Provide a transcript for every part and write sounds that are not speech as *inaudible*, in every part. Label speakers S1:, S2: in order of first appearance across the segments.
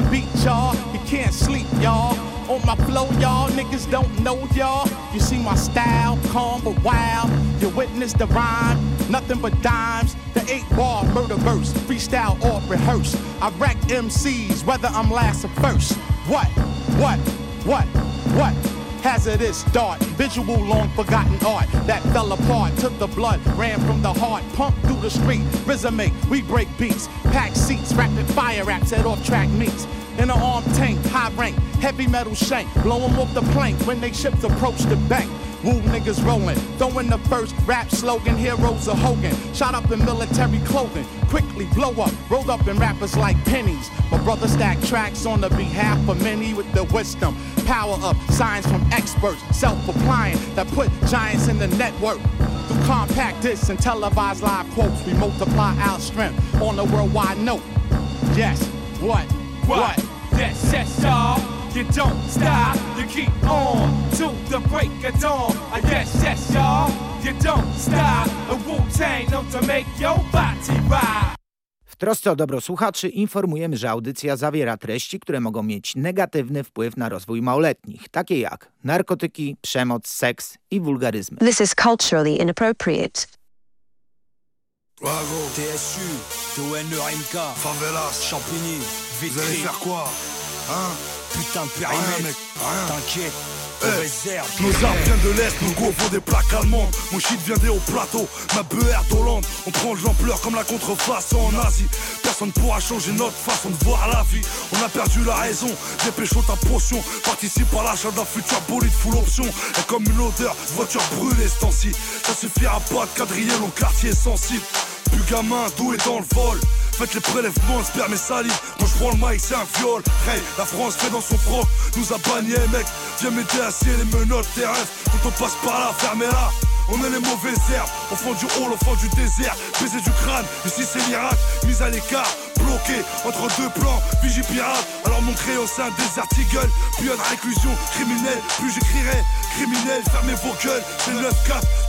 S1: the beat, y'all. You can't sleep, y'all. On my flow, y'all niggas don't know y'all. You see my style, calm but wild. You witness the rhyme, nothing but dimes. The eight bar murder verse, freestyle or rehearse. I wreck MCs, whether I'm last or first. What? What? What? What? Hazardous dart, visual long forgotten art that fell apart. Took the blood, ran from the heart, pumped through the street. Rhythmic, we break beats, pack seats, rapid fire raps at off track meets. In an arm tank, high rank, heavy metal shank, blow 'em off the plank when they ships approach the bank. Woo niggas rolling, throwing the first rap slogan, heroes of Hogan. Shot up in military clothing, quickly blow up, rolled up in rappers like pennies. My brother stack tracks on the behalf of many with the wisdom, power up, signs from experts, self-applying that put giants in the network. Through compact discs and televised live quotes, we multiply our strength on a worldwide note. Yes, what?
S2: What? Yes, yes, y'all. You don't stop, you keep on to the break of dawn. Uh, yes, yes, y'all. You don't stop. A Wu-Tang known to make your body rock.
S3: W trosce o dobro słuchaczy informujemy, że audycja zawiera treści, które mogą mieć negatywny wpływ na rozwój małoletnich, takie jak narkotyki, przemoc, seks i wulgaryzmy.
S4: This is culturally inappropriate.
S5: Bravo.
S6: TSU, TONRMK,
S5: Favelas.
S6: Champigny,
S5: Vous allez
S6: Vitry,
S5: faire quoi Hein
S6: putain de périmètre. T'inquiète,
S5: Eh,
S6: herbe.
S5: Nos armes viennent de l'Est, nos go font des plaques allemandes. Mon shit vient des hauts plateaux, ma BR d'Hollande. On prend de l'ampleur comme la contrefaçon en Asie. Personne pourra changer notre façon de voir la vie. On a perdu la raison, dépêchons ta potion. Participe à l'achat d'un futur bolide full option. Et comme une odeur, voiture brûlée ce temps-ci Ça suffira pas de quadriller nos quartiers sensibles. Plus gamin, doué dans le vol. Faites les prélèvements, sperme et salive prends le mic, c'est un viol. Hey, la France fait dans son froc Nous a banni, mec. Viens m'aider à scier les menottes, tes rêves. Quand on passe par là, fermez-la on est les mauvaises herbes, enfants du hall, enfants du désert, baiser du crâne, ici c'est l'Irak, mise à l'écart, bloqué entre deux plans, vigie pirate, alors mon crayon c'est un désert eagle, puis de réclusion criminelle, plus j'écrirai, criminel, fermez vos gueules, c'est le 9-4,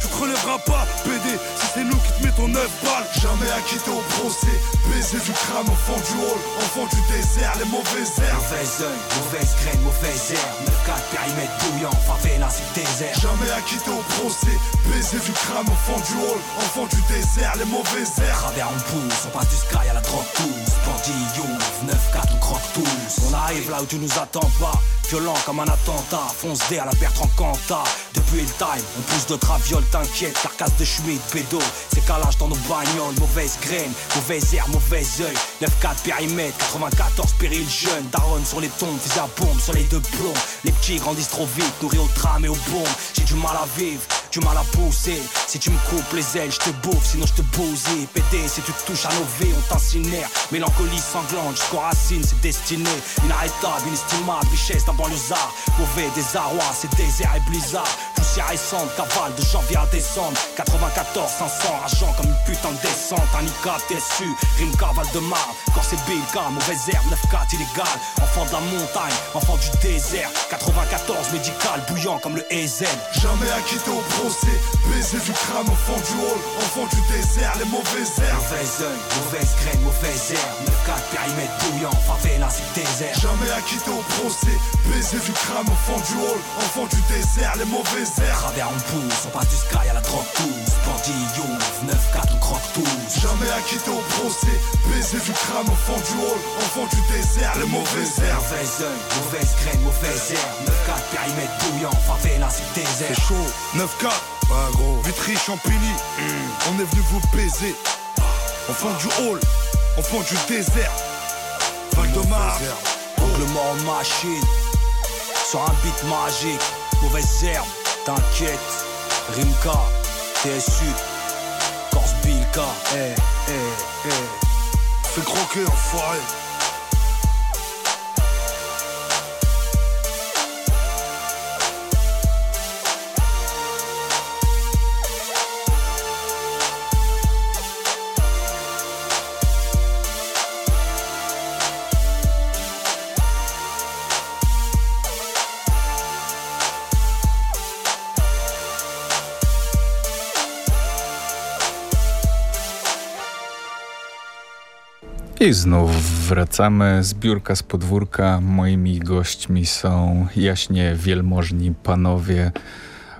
S5: tu te relèveras pas, PD, si c'est nous qui te mettons 9 balles, jamais acquitté au procès, baiser du crâne, enfant du hall, enfant du désert, les mauvaises herbes.
S6: Mauvais œil, mauvaise graine, mauvaise herbe. 9-4, périmètre bouillant, favela, c'est désert.
S5: Jamais acquitté au procès, baiser du crâne, enfant du hall, enfant du désert, les mauvaises herbes.
S6: Travers on pousse, on passe du sky à la drogue tous. Bandit youth, 9-4, on croque tous. On arrive là où tu nous attends pas. Violent comme un attentat, fonce à la Bertrand Cantat. Depuis le time, on pousse de traviole, t'inquiète, carcasse de Schmidt, pédo. C'est calage dans nos bagnoles, mauvaise graine, mauvaise air, mauvais œil. 9-4 périmètre, 94 péril jeune. Daronne sur les tombes, fusil à bombe sur les deux plombs. Les petits grandissent trop vite, nourris au tram et au bombes. J'ai du mal à vivre, du mal à pousser. Si tu me coupes les ailes, je te bouffe, sinon je te bousille. Pété, si tu te touches à nos vies, on t'incinère. Mélancolie sanglante, jusqu'aux racines, c'est destiné. Inarrêtable, inestimable, richesse d'un banlieusard. Mauvais désarroi, c'est désert et blizzard. Poussière récente, cavale de janvier à décembre. 94, 500, argent comme une putain de descente. Un ICAP déçu, rime cavale de marbre. Quand c'est Bilka, mauvaise herbe, 9-4 illégal. Enfant de la montagne, enfant du désert. 94 médical, bouillant comme le EZ.
S5: Jamais acquitté au procès, baiser du crâne, enfant du hall, enfant du désert, les mauvaises herbes.
S6: Mauvais œil, mauvaise graine, mauvaise herbe 9-4 périmètre bouillant, favela c'est désert
S5: Jamais acquitté au procès, baiser du crâne, enfant du hall, enfant du désert, les mauvaises herbes.
S6: Travers on pousse, on passe du sky à la drogue tous Bandit youth, 9-4 on croque tous.
S5: Jamais acquitté au procès, baiser du crâne, enfant du hall, enfant du désert, les mauvaises herbes.
S6: Mauvais œil, mauvaise graine, mauvaise herbe 9-4 périmètre bouillant, favela c'est désert
S5: C'est chaud, 9-4, ouais gros, Vitry, Champigny, on est venu vous baiser. Enfant du hall, enfant du désert, Val de Marne.
S6: Donc le mort en machine Sur un beat magique. Mauvaise herbe, t'inquiète. Rimka, TSU Corse Bilka Eh, eh, eh.
S5: Fais croquer, enfoiré.
S7: I znów wracamy z biurka z podwórka. Moimi gośćmi są jaśnie wielmożni panowie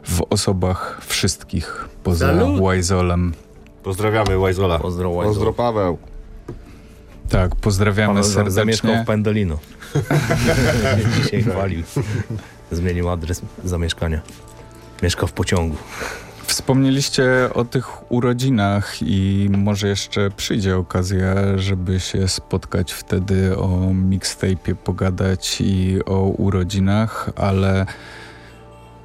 S7: w osobach wszystkich poza
S8: Salut.
S7: Łajzolem.
S9: Pozdrawiamy Łajzola.
S8: Pozdro, Łajzo.
S9: Pozdro Paweł.
S7: Tak, pozdrawiamy
S8: Paweł za- zamieszkał
S7: serdecznie.
S8: w Pendolino. *laughs* Dzisiaj chwalił. Zmienił adres zamieszkania. Mieszka w pociągu.
S7: Wspomnieliście o tych urodzinach i może jeszcze przyjdzie okazja, żeby się spotkać wtedy o mixtape'ie, pogadać i o urodzinach, ale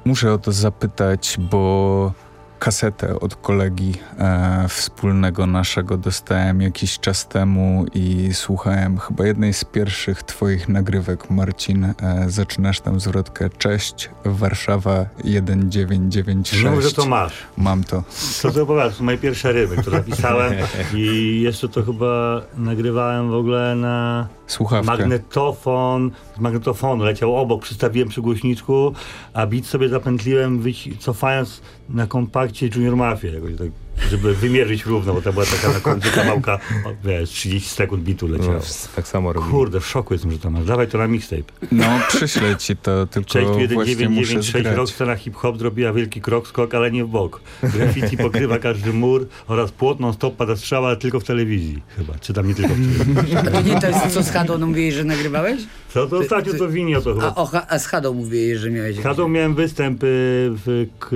S7: muszę o to zapytać, bo kasetę od kolegi e, wspólnego naszego dostałem jakiś czas temu i słuchałem chyba jednej z pierwszych twoich nagrywek, Marcin. E, zaczynasz tam zwrotkę Cześć, Warszawa 1996.
S10: No, że to masz.
S7: Mam to.
S10: Opowiadasz? To są moje pierwsze ryby, które napisałem *laughs* i jeszcze to chyba nagrywałem w ogóle na
S7: Słuchawkę.
S10: magnetofon. Z magnetofonu leciał obok, przystawiłem przy głośniczku, a bit sobie zapętliłem cofając na kompakcie Junior Mafia, jakoś tak, żeby wymierzyć równo, bo to była taka na końcu kawałka, o, wiesz, 30 sekund bitu leciało.
S8: No, tak samo robi.
S10: Kurde, w szoku jestem, że to masz. Dawaj to na mixtape.
S7: No, przyślę ci to, tylko
S10: Cześć, tu
S7: właśnie muszę
S10: 1996
S7: zgrać.
S10: rok scena hip-hop zrobiła wielki krok, skok, ale nie w bok. Graffiti pokrywa każdy mur oraz płot non-stop pada strzała, ale tylko w telewizji chyba. Czy tam nie tylko w telewizji.
S11: A to nie to jest co z Hadą mówiłeś, że nagrywałeś?
S10: Co to ostatnio to winio to chyba.
S11: A, o, a z Hadą mówiłeś, że miałeś...
S10: Z Kadą miałem występ y, w k-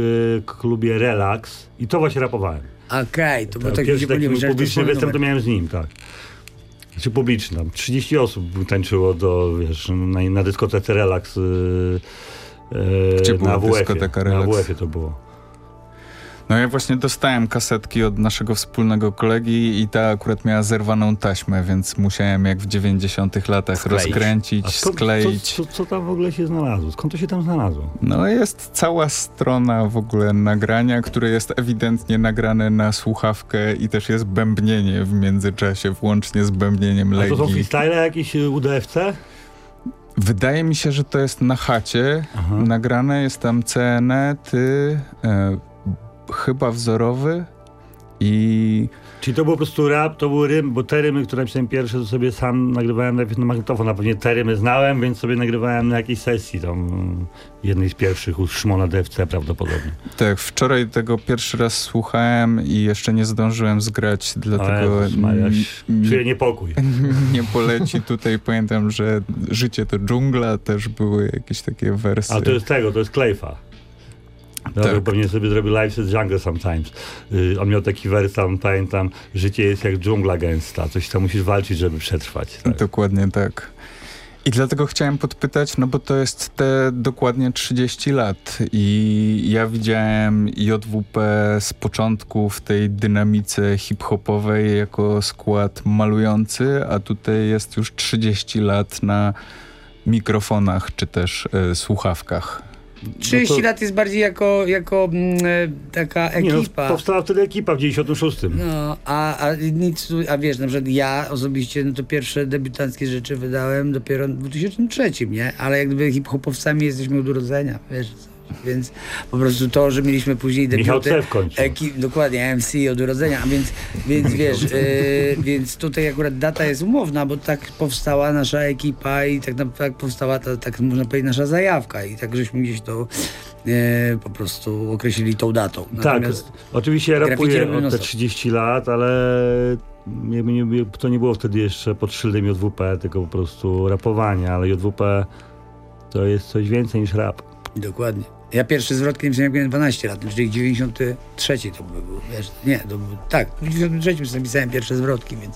S10: klubie Relax i to właśnie rapowałem.
S11: Okej, to bo tak
S10: Pierwszy
S11: się
S10: taki
S11: to
S10: publiczny występ to miałem z nim, tak. Znaczy publiczny, tam 30 osób tańczyło do, wiesz, na, na dyskotece Relax y, y,
S7: Gdzie była
S10: na WF-ie. Na? WF-ie to było.
S7: No ja właśnie dostałem kasetki od naszego wspólnego kolegi i ta akurat miała zerwaną taśmę, więc musiałem jak w 90 latach
S8: Skleić.
S7: rozkręcić,
S10: A skąd,
S7: skleić.
S10: Co, co, co tam w ogóle się znalazło? Skąd to się tam znalazło?
S7: No jest cała strona w ogóle nagrania, które jest ewidentnie nagrane na słuchawkę i też jest bębnienie w międzyczasie, włącznie z bębnieniem
S10: A to są freestyle jakieś y, UDFC?
S7: Wydaje mi się, że to jest na chacie
S10: Aha.
S7: nagrane, jest tam CNE, ty, e, chyba wzorowy i
S10: Czyli to był po prostu rap, to był rym, bo te rymy, które napisałem pierwsze, to sobie sam nagrywałem najpierw na magnetofon, a pewnie te rymy znałem, więc sobie nagrywałem na jakiejś sesji tam jednej z pierwszych u Szmona DFC prawdopodobnie.
S7: tak, wczoraj tego pierwszy raz słuchałem i jeszcze nie zdążyłem zgrać, dlatego
S10: Jezus Maria,
S7: n- n-
S10: Czuję niepokój. *laughs*
S7: nie poleci tutaj. Pamiętam, że Życie to dżungla, też były jakieś takie wersy.
S10: A to jest tego, to jest Klejfa. No,
S7: Tak.
S10: Pewnie sobie zrobił Life is Jungle Sometimes. Y, on miał taki wers tam, pamiętam, życie jest jak dżungla gęsta, coś tam musisz walczyć, żeby przetrwać. Tak.
S7: Dokładnie tak. I dlatego chciałem podpytać, no bo to jest te dokładnie 30 lat i ja widziałem JWP z początku w tej dynamice hip-hopowej jako skład malujący, a tutaj jest już 30 lat na mikrofonach czy też e, słuchawkach.
S11: 30
S10: No to-
S11: lat jest bardziej jako, jako mm, e, taka
S10: Nie, no,
S11: ekipa.
S10: powstała wtedy ekipa w 96.
S11: No, a, a nic, a wiesz, na przykład ja osobiście, no to pierwsze debiutanckie rzeczy wydałem dopiero w 2003, nie? Ale jak gdyby hip-hopowcami jesteśmy od urodzenia, wiesz, więc po prostu to, że mieliśmy później
S10: Michał
S11: debiuty...
S10: C. w końcu.
S11: Eki, dokładnie, MC od urodzenia, a więc, więc *laughs* wiesz, e, więc tutaj akurat data jest umowna, bo tak powstała nasza ekipa i tak, tak powstała, ta, tak można powiedzieć, nasza zajawka i tak żeśmy gdzieś to e, po prostu określili tą datą.
S10: Tak,
S11: Natomiast
S10: oczywiście ja
S11: graffiti
S10: rapuję od te
S11: non-stop.
S10: 30 lat, ale to nie było wtedy jeszcze pod szyldem JWP, tylko po prostu rapowanie, ale JWP to jest coś więcej niż rap.
S11: Dokładnie. Ja pierwszy napisałem jak miałem 12 lat, czyli 93 to by był, wiesz, nie, to był, tak, w 93 napisałem pierwsze zwrotki, więc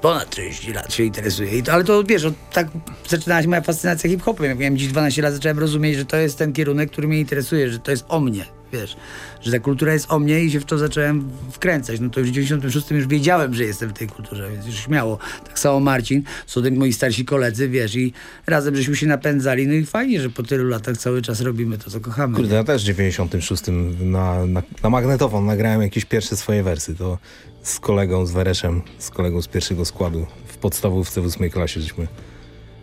S11: ponad 30 lat się interesuję. I to, ale to wiesz, tak zaczynała się moja fascynacja hip-hopem. Jak miałem dziś 12 lat, zacząłem rozumieć, że to jest ten kierunek, który mnie interesuje, że to jest o mnie, wiesz, że ta kultura jest o mnie i się w to zacząłem wkręcać. No to już w 96 już wiedziałem, że jestem w tej kulturze, więc już śmiało. Tak samo Marcin, są moi starsi koledzy, wiesz, i razem żeśmy się napędzali, no i fajnie, że po tylu latach cały czas robimy to, co kochamy.
S8: Kurde, ja też w 96 na, na, na magnetofon nagrałem jakieś pierwsze swoje wersy. To z kolegą, z Wereszem, z kolegą z pierwszego składu w podstawówce w ósmej klasie żeśmy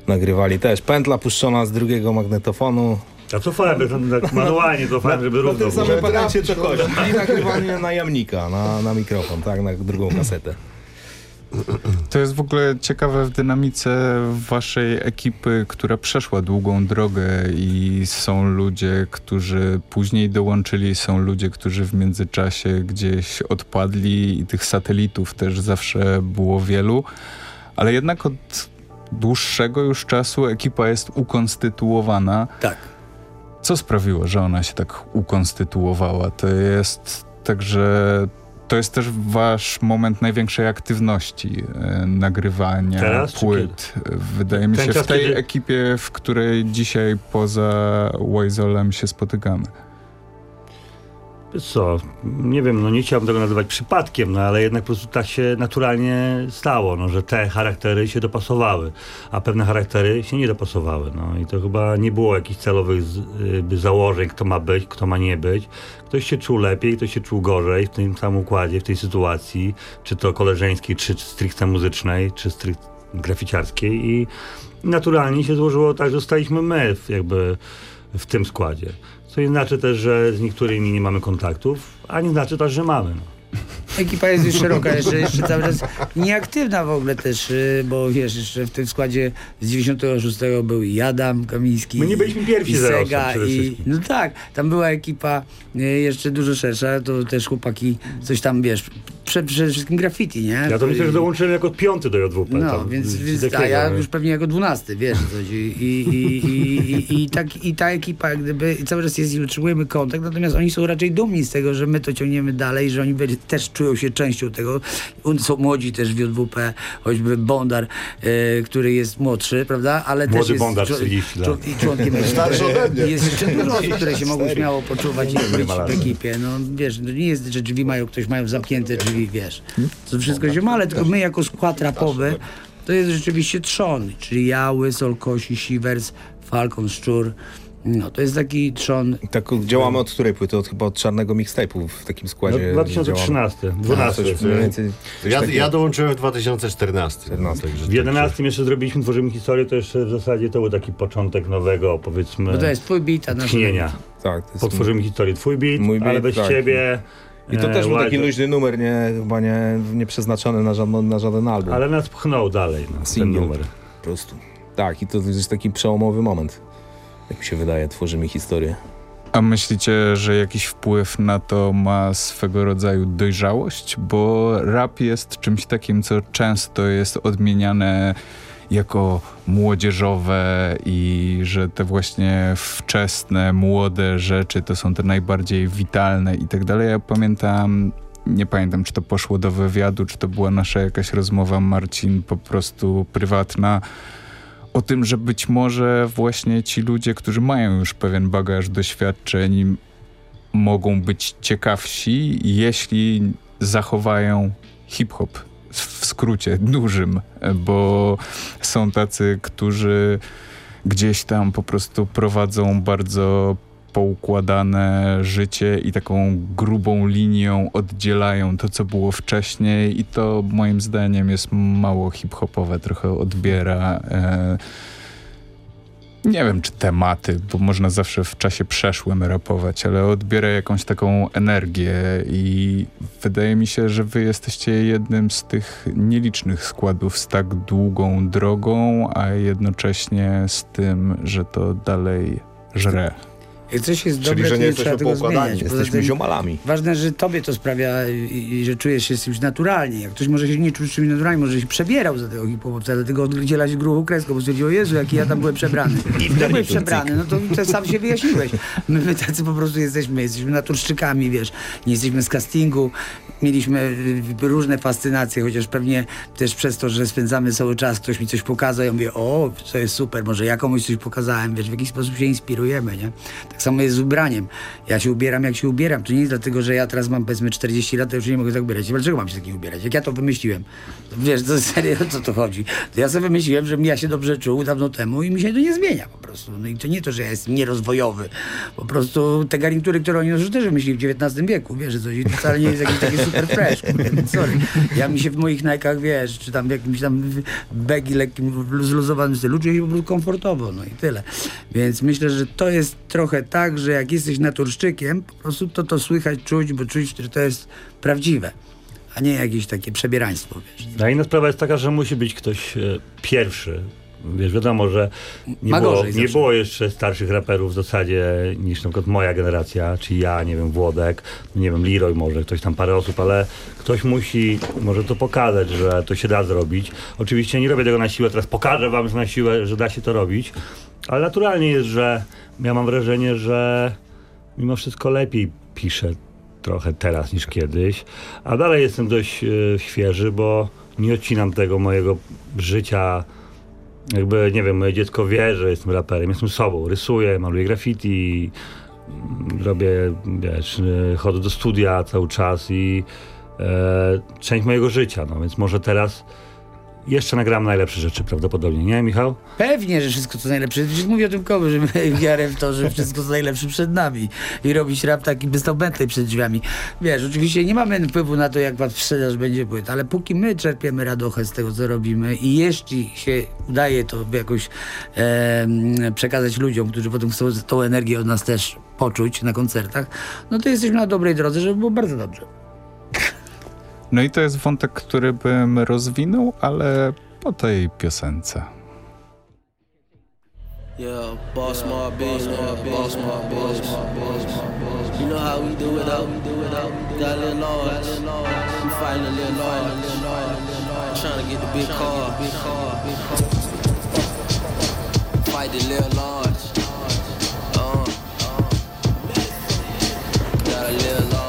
S8: nagrywali też. Pętla puszczona z drugiego magnetofonu.
S10: A cofałem, tak *laughs* manualnie cofałem, żeby
S8: Na
S10: równo
S8: tym
S10: było.
S8: samym aparacie co chodzi. *laughs* I nagrywany na jamnika, na, na mikrofon, tak, na drugą kasetę.
S7: To jest w ogóle ciekawe w dynamice waszej ekipy, która przeszła długą drogę i są ludzie, którzy później dołączyli, są ludzie, którzy w międzyczasie gdzieś odpadli i tych satelitów też zawsze było wielu, ale jednak od dłuższego już czasu ekipa jest ukonstytuowana.
S11: Tak.
S7: Co sprawiło, że ona się tak ukonstytuowała? To jest także to jest też wasz moment największej aktywności e, nagrywania
S10: Teraz,
S7: płyt. Wydaje mi się w tej
S10: kiedy-
S7: ekipie, w której dzisiaj poza Wajzolem się spotykamy.
S10: Co, nie wiem, no nie chciałbym tego nazywać przypadkiem, no ale jednak po prostu tak się naturalnie stało, no, że te charaktery się dopasowały, a pewne charaktery się nie dopasowały. No i to chyba nie było jakichś celowych y, założeń, kto ma być, kto ma nie być. Ktoś się czuł lepiej, ktoś się czuł gorzej w tym samym układzie, w tej sytuacji, czy to koleżeńskiej, czy stricte muzycznej, czy stricte graficiarskiej i naturalnie się złożyło tak, że zostaliśmy my jakby w tym składzie. Co nie znaczy też, że z niektórymi nie mamy kontaktów, a nie znaczy też, że mamy. No.
S11: Ekipa jest już szeroka, jeszcze, jeszcze cały czas nieaktywna w ogóle też, y, bo wiesz, jeszcze w tym składzie z 96 był i Adam Kamiński.
S10: My nie byliśmy pierwsi
S11: i Sega i. No tak, tam była ekipa y, jeszcze dużo szersza, to też chłopaki coś tam, wiesz, prze, przede wszystkim graffiti, nie?
S10: Ja to myślę, że dołączyłem jako piąty do JWP.
S11: No,
S10: tam,
S11: więc, więc
S10: takiego,
S11: a ja
S10: nie?
S11: już pewnie jako dwunasty, wiesz o co chodzi. I, i, i, i, i, tak, I ta ekipa jak gdyby cały czas jest i utrzymujemy kontakt, natomiast oni są raczej dumni z tego, że my to ciągniemy dalej, że oni będzie- też czują się częścią tego. Są młodzi też w JWP, choćby Bondar, e, który jest młodszy, prawda? Ale też
S10: Młody
S11: jest
S10: Bondar,
S11: czło-
S10: 40 lat.
S11: członkiem. *laughs*
S12: Starszy ode mnie.
S11: Jest jeszcze dużo osób, które się mogą
S12: 24.
S11: śmiało poczuwać i być w ekipie. No wiesz, to nie jest, że drzwi mają, ktoś mają zamknięte drzwi, wiesz. To wszystko się ma, ale tylko my jako skład rapowy to jest rzeczywiście trzon, czyli ja, Łysol, Kosi, Siwers, Falcon, Szczur. No, to jest taki trzon.
S8: Tak działamy od której płyty? Od, chyba od czarnego mixtape'u w takim składzie.
S10: No, 2013,
S8: działamy.
S10: 12.
S8: A, coś mniej więcej, coś
S12: Ja, ja dołączyłem w 2014.
S8: 14.
S12: Także
S10: W 11 jeszcze zrobiliśmy, tworzymy historię, to jeszcze w zasadzie to był taki początek nowego, powiedzmy,
S11: Bo to jest twój beat, a nasz.
S8: Tak, to jest
S10: Potworzymy historię, twój beat,
S8: Mój beat,
S10: ale bez
S8: tak.
S10: ciebie.
S8: I to
S10: e,
S8: też był taki
S10: Wild-
S8: luźny numer, nie, chyba nie, nie przeznaczony na, żadno, na żaden album.
S10: Ale nas pchnął dalej, no, ten numer.
S8: Po prostu. Tak, i to jest taki przełomowy moment. Jak mi się wydaje, tworzymy historię.
S7: A myślicie, że jakiś wpływ na to ma swego rodzaju dojrzałość? Bo rap jest czymś takim, co często jest odmieniane jako młodzieżowe i że te właśnie wczesne, młode rzeczy to są te najbardziej witalne i tak dalej. Ja pamiętam, nie pamiętam czy to poszło do wywiadu, czy to była nasza jakaś rozmowa, Marcin, po prostu prywatna, o tym, że być może właśnie ci ludzie, którzy mają już pewien bagaż doświadczeń, mogą być ciekawsi, jeśli zachowają hip-hop skrócie dużym, bo są tacy, którzy gdzieś tam po prostu prowadzą bardzo poukładane życie i taką grubą linią oddzielają to, co było wcześniej i to moim zdaniem jest mało hip-hopowe, trochę odbiera e, nie wiem, czy tematy, bo można zawsze w czasie przeszłym rapować, ale odbiera jakąś taką energię i wydaje mi się, że wy jesteście jednym z tych nielicznych składów z tak długą drogą, a jednocześnie z tym, że to dalej żre.
S11: Jak coś jest
S8: Czyli,
S11: dobre,
S8: że
S11: to
S8: nie jesteśmy poukładani, jesteśmy ziomalami.
S11: Ważne, że tobie to sprawia i, że czujesz się z czymś naturalnie. Jak ktoś może się nie czuć z czymś naturalnie, może się przebierał za tego hip-hopowca, dlatego oddziela się gruchą kreską, bo stwierdził, o Jezu, jaki ja tam byłem przebrany. *laughs* Ja byłem przebrany, no to, to sam się wyjaśniłeś. My, my tacy po prostu jesteśmy, jesteśmy naturszczykami, wiesz, nie jesteśmy z castingu, mieliśmy y, różne fascynacje, chociaż pewnie też przez to, że spędzamy cały czas, ktoś mi coś pokazał, ja mówię, o, to jest super, może ja komuś coś pokazałem, wiesz, w jakiś sposób się inspirujemy, nie? Tak samo jest z ubraniem. Ja się ubieram, jak się ubieram. To nie jest dlatego, że ja teraz mam powiedzmy 40 lat, to już nie mogę tak ubierać. Dlaczego mam się takim ubierać? Jak ja to wymyśliłem? To wiesz, to *laughs* serio, o co to chodzi? To ja sobie wymyśliłem, że ja się dobrze czuł dawno temu i mi się to nie zmienia po prostu. No i to nie to, że ja jestem nierozwojowy. Po prostu te garnitury, które oni noszą, też wymyślili w XIX wieku, wiesz, że coś to wcale nie jest jakieś takie super fresh, więc sorry. Ja mi się w moich najkach, wiesz, czy tam w jakimś tam begi lekkim, zluzowanym stylu, czuję się po prostu komfortowo, no i tyle. Więc myślę, że to jest trochę tak, że jak jesteś naturszczykiem, po prostu to to słychać, czuć, bo czuć, że to jest prawdziwe. a nie jakieś takie przebieraństwo, wiesz.
S10: A inna sprawa jest taka, że musi być ktoś e, pierwszy. Wiesz, wiadomo, że nie,
S11: Ma
S10: było, nie
S11: zawsze.
S10: było jeszcze starszych raperów w zasadzie niż na przykład moja generacja, czy ja, nie wiem, Włodek, nie wiem, Leroy może, ktoś tam parę osób, ale ktoś musi może to pokazać, że to się da zrobić. Oczywiście nie robię tego na siłę, teraz pokażę wam że na siłę, że da się to robić, ale naturalnie jest, że ja mam wrażenie, że mimo wszystko lepiej piszę trochę teraz niż kiedyś, a dalej jestem dość e, świeży, bo nie odcinam tego mojego życia. Jakby, nie wiem, moje dziecko wie, że jestem raperem, jestem sobą, rysuję, maluję graffiti, mm, robię, wiesz, e, chodzę do studia cały czas i e, część mojego życia, no więc może teraz jeszcze nagram najlepsze rzeczy prawdopodobnie, nie Michał?
S11: Pewnie, że wszystko co najlepsze. Mówię o tym komu, że wiarę w to, że wszystko co najlepsze przed nami. I robić rap taki Bentley przed drzwiami. Wiesz, oczywiście nie mamy wpływu na to, jak was sprzedaż będzie płyt, ale póki my czerpiemy radochę z tego, co robimy i jeśli się udaje to jakoś em, przekazać ludziom, którzy potem chcą tą energię od nas też poczuć na koncertach, no to jesteśmy na dobrej drodze, żeby było bardzo dobrze.
S7: No i to jest wątek, który bym rozwinął, ale po tej piosence.
S13: Yeah, boss my business, boss my business. You know how we do it we do it. Got a little large, we fighting a little large. Trying to get the big car, big car, big car. Fight little large. Uh, got a little large.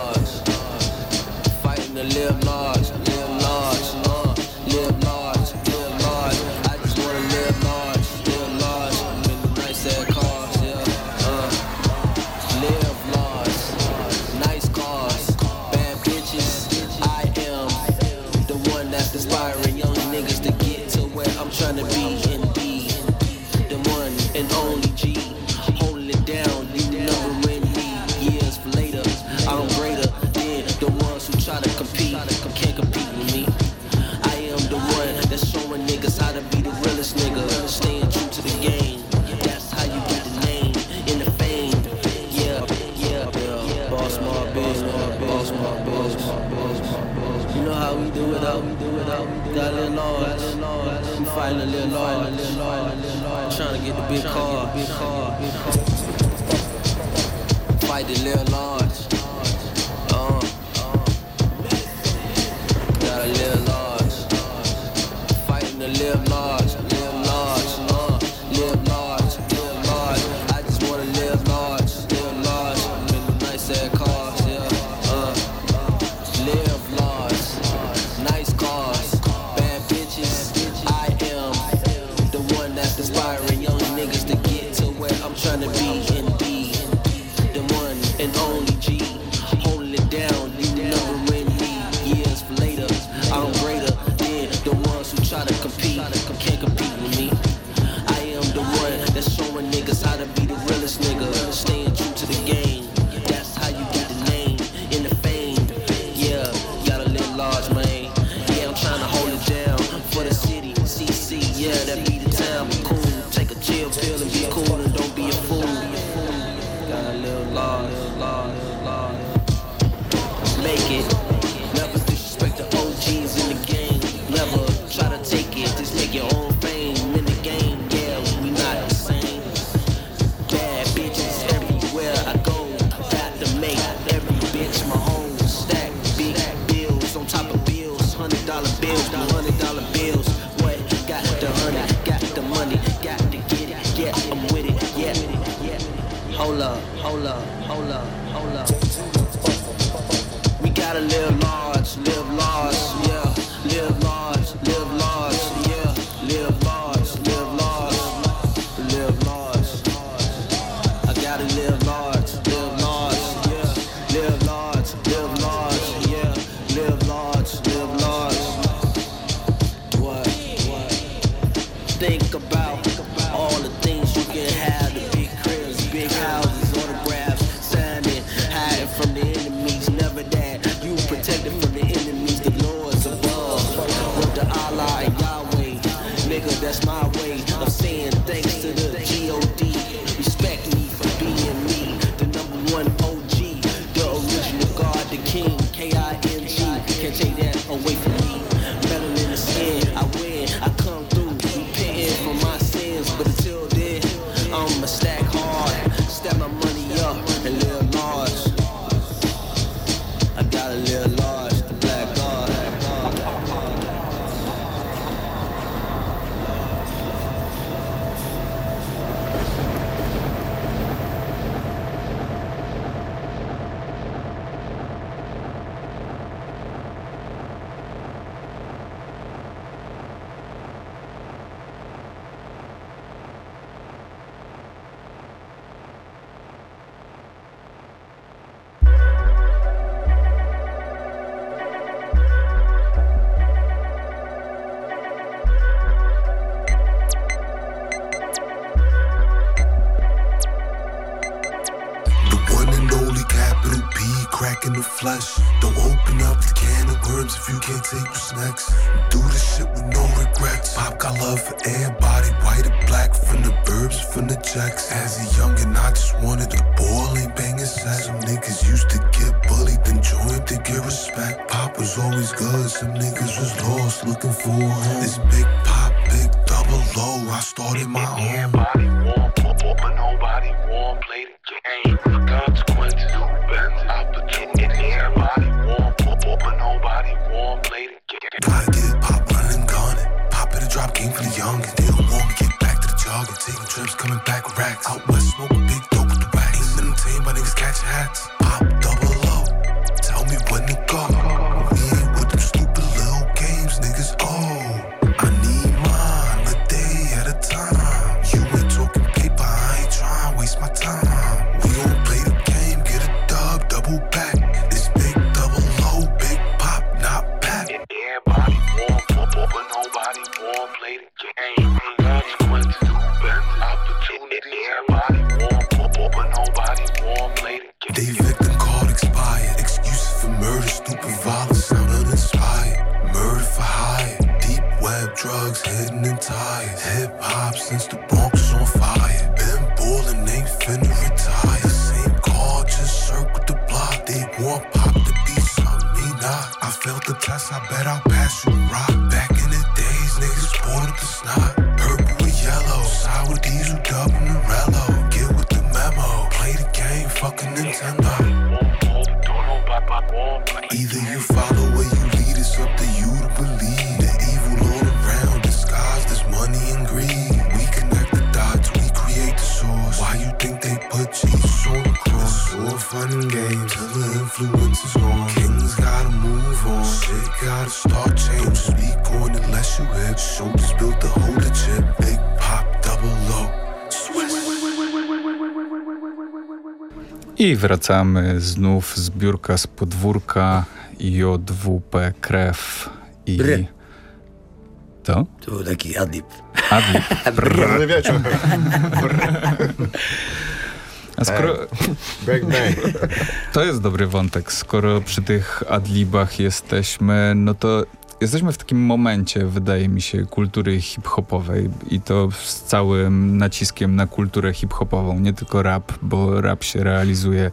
S14: Flesh. Don't open up the can of worms if you can't take what's next. Do this shit with no regrets. Pop got love for everybody, white or black, from the burbs, from the jacks. As a youngin', I just wanted the ball, ain't banging sex. Some niggas used to get bullied, then joined to get respect. Pop was always good, some niggas was lost, looking for home. It's big pop, big double low. I started my own. Everybody but nobody Either you
S7: wracamy znów, zbiórka z podwórka, JWP Krew i...
S11: Bry.
S7: To?
S11: To był taki adlib.
S7: Adlib. *laughs*
S12: Dobry wieczór. *laughs*
S7: A skoro...
S12: Bang, bang.
S7: To jest dobry wątek. Skoro przy tych adlibach jesteśmy, no to jesteśmy w takim momencie, wydaje mi się, kultury hip-hopowej i to z całym naciskiem na kulturę hip-hopową, nie tylko rap, bo rap się realizuje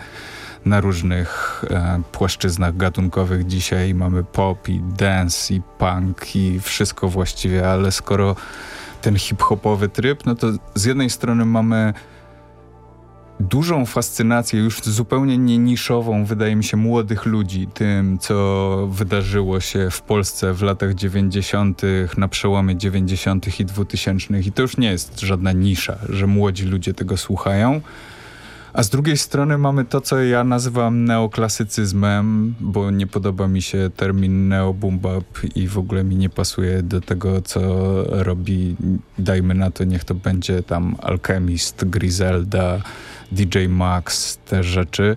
S7: na różnych e, płaszczyznach gatunkowych. Dzisiaj mamy pop i dance i punk i wszystko właściwie, ale skoro ten hip-hopowy tryb, no to z jednej strony mamy dużą fascynację, już zupełnie nie niszową, wydaje mi się, młodych ludzi tym, co wydarzyło się w Polsce w latach 90., na przełomie 90. i 2000. I to już nie jest żadna nisza, że młodzi ludzie tego słuchają. A z drugiej strony mamy to, co ja nazywam neoklasycyzmem, bo nie podoba mi się termin neobumbap i w ogóle mi nie pasuje do tego, co robi, dajmy na to, niech to będzie tam Alchemist, Griselda, DJ Max, te rzeczy.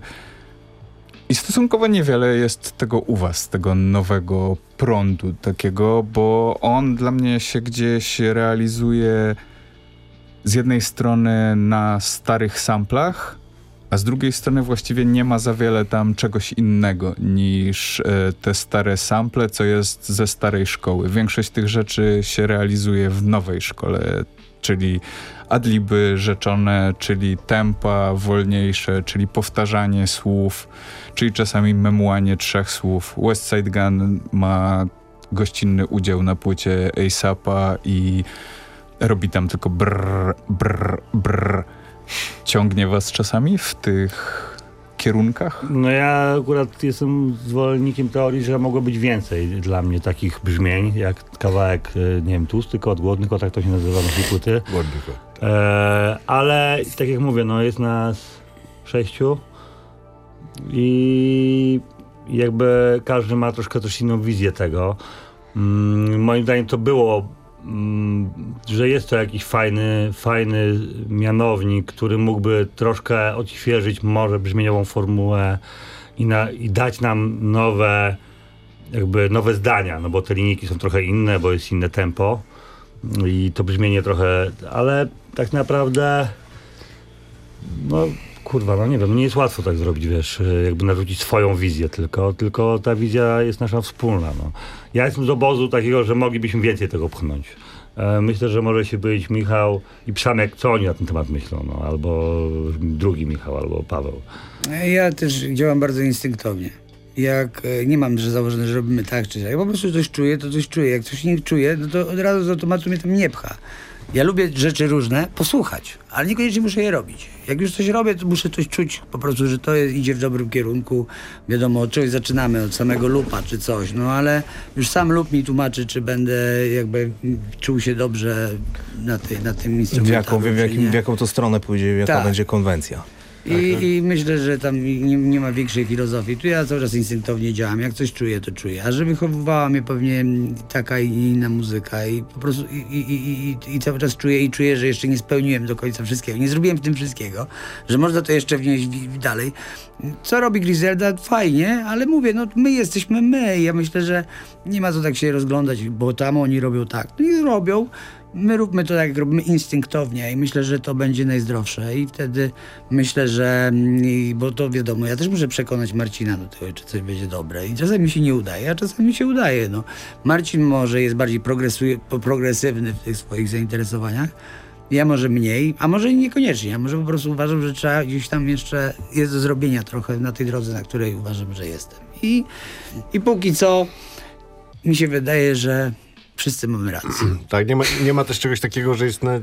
S7: I stosunkowo niewiele jest tego u was, tego nowego prądu takiego, bo on dla mnie się gdzieś realizuje z jednej strony na starych samplach, a z drugiej strony właściwie nie ma za wiele tam czegoś innego niż e, te stare sample, co jest ze starej szkoły. Większość tych rzeczy się realizuje w nowej szkole, czyli adliby rzeczone, czyli tempa wolniejsze, czyli powtarzanie słów, czyli czasami memułanie trzech słów. West Side Gun ma gościnny udział na płycie ASAPa i robi tam tylko brr, brr, brr. Ciągnie was czasami w tych kierunkach?
S10: No ja akurat jestem zwolennikiem teorii, że mogło być więcej dla mnie takich brzmień, jak kawałek, e, nie wiem, tłusty kot, głodny kot, tak to się nazywa na tej płyty.
S12: Głodny kot.
S10: E, ale tak jak mówię, no jest nas sześciu i jakby każdy ma troszkę też inną wizję tego. Mm, moim zdaniem to było, że jest to jakiś fajny, fajny mianownik, który mógłby troszkę odświeżyć może brzmieniową formułę i, na, i dać nam nowe, jakby nowe zdania, no bo te linijki są trochę inne, bo jest inne tempo i to brzmienie trochę, ale tak naprawdę no Kurwa, no nie wiem, nie jest łatwo tak zrobić, wiesz, jakby narzucić swoją wizję tylko, tylko ta wizja jest nasza wspólna, no. Ja jestem z obozu takiego, że moglibyśmy więcej tego pchnąć. E, Myślę, że może się być Michał i Przemek, co oni na ten temat myślą, no, albo drugi Michał, albo Paweł.
S11: Ja też działam bardzo instynktownie. Jak e, nie mam, że założone, że robimy tak czy tak. Ja po prostu coś czuję, to coś czuję. Jak coś nie czuję, no to od razu z automatu mnie tam nie pcha. Ja lubię rzeczy różne posłuchać, ale niekoniecznie muszę je robić. Jak już coś robię, to muszę coś czuć po prostu, że to jest, idzie w dobrym kierunku. Wiadomo, od czegoś zaczynamy, od samego lupa czy coś, no ale już sam lup mi tłumaczy, czy będę jakby czuł się dobrze na, tej, na tym
S8: W
S11: instrumencie.
S8: jaką, w, jakim, w jaką to stronę pójdzie, jaka
S11: Tak.
S8: będzie konwencja.
S11: I, I myślę, że tam nie, nie ma większej filozofii. Tu ja cały czas instynktownie działam. Jak coś czuję, to czuję. A że wychowywała mnie pewnie taka i inna muzyka i po prostu i, i, i, i, cały czas czuję i czuję, że jeszcze nie spełniłem do końca wszystkiego. Nie zrobiłem w tym wszystkiego, że można to jeszcze wnieść dalej. Co robi Griselda? Fajnie, ale mówię, no my jesteśmy my. Ja myślę, że nie ma co tak się rozglądać, bo tam oni robią tak. No i robią. My róbmy to tak, jak robimy instynktownie i myślę, że to będzie najzdrowsze i wtedy myślę, że, mm, bo to wiadomo, ja też muszę przekonać Marcina do tego, czy coś będzie dobre i czasami mi się nie udaje, a czasami mi się udaje, no. Marcin może jest bardziej progresywny w tych swoich zainteresowaniach, ja może mniej, a może niekoniecznie, ja może po prostu uważam, że trzeba gdzieś tam jeszcze jest do zrobienia trochę na tej drodze, na której uważam, że jestem. I, i póki co mi się wydaje, że wszyscy mamy rację.
S9: Tak, nie ma, nie ma też czegoś takiego, że jest na,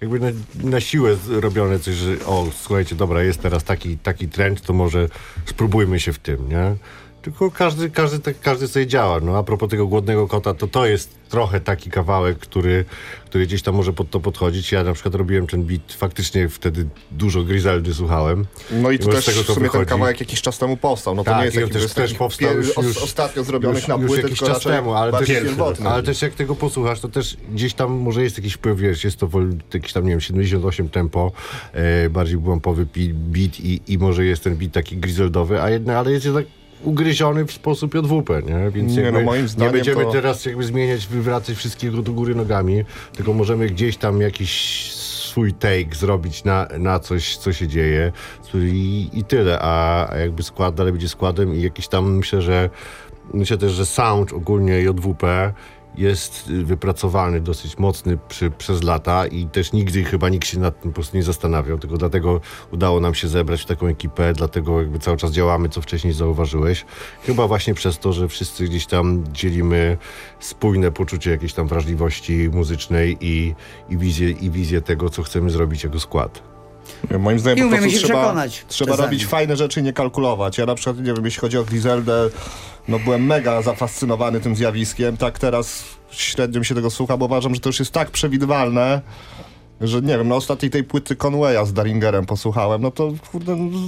S9: jakby na, na siłę robione coś, że o, słuchajcie, dobra, jest teraz taki, taki trend, to może spróbujmy się w tym, nie? Tylko każdy, każdy, tak, każdy sobie działa. No a propos tego głodnego kota, to to jest trochę taki kawałek, który, który gdzieś tam może pod to podchodzić. Ja na przykład robiłem ten beat, faktycznie wtedy dużo Griseldy słuchałem.
S12: No i to
S9: może
S12: też
S9: tego
S12: w sumie ten
S9: wychodzi.
S12: kawałek jakiś czas temu powstał. No to
S9: Tak,
S12: nie jest
S9: i
S12: jakiś
S9: też, też powstał już, już
S12: ostatnio zrobionych
S9: już,
S12: na płytę,
S9: jakiś czas temu, ale też,
S12: pierwotny.
S9: ale też jak tego posłuchasz, to też gdzieś tam może jest jakiś wpływ, wiesz, jest to jakiś tam, nie wiem, 78 tempo, e, bardziej głąpowy pi- beat i, i może jest ten beat taki griseldowy, a jednak, ale jest jednak ugryziony w sposób JWP, nie? Więc
S12: Nie, no moim
S9: nie
S12: zdaniem
S9: będziemy
S12: to-
S9: teraz jakby zmieniać, wywracać wszystkiego do góry nogami, tylko możemy gdzieś tam jakiś swój take zrobić na, na coś, co się dzieje i, i tyle, a, a jakby skład dalej będzie składem i jakiś tam myślę, że myślę też, że sound ogólnie JWP jest y, wypracowany dosyć mocny przy, przez lata i też nigdy chyba nikt się nad tym po prostu nie zastanawiał, tylko dlatego udało nam się zebrać w taką ekipę, dlatego jakby cały czas działamy, co wcześniej zauważyłeś. Chyba właśnie przez to, że wszyscy gdzieś tam dzielimy spójne poczucie jakiejś tam wrażliwości muzycznej i, i, wizję, i wizję tego, co chcemy zrobić jako skład.
S12: Nie, Moim zdaniem
S11: I
S12: po prostu
S11: się
S12: trzeba,
S11: przekonać
S12: trzeba robić fajne rzeczy i nie kalkulować. Ja na przykład, nie wiem, jeśli chodzi o Griseldę, no byłem mega zafascynowany tym zjawiskiem. Tak teraz średnio mi się tego słucha, bo uważam, że to już jest tak przewidywalne, że nie wiem, na ostatniej tej płyty Conwaya z Daringerem posłuchałem, no to kurde... no,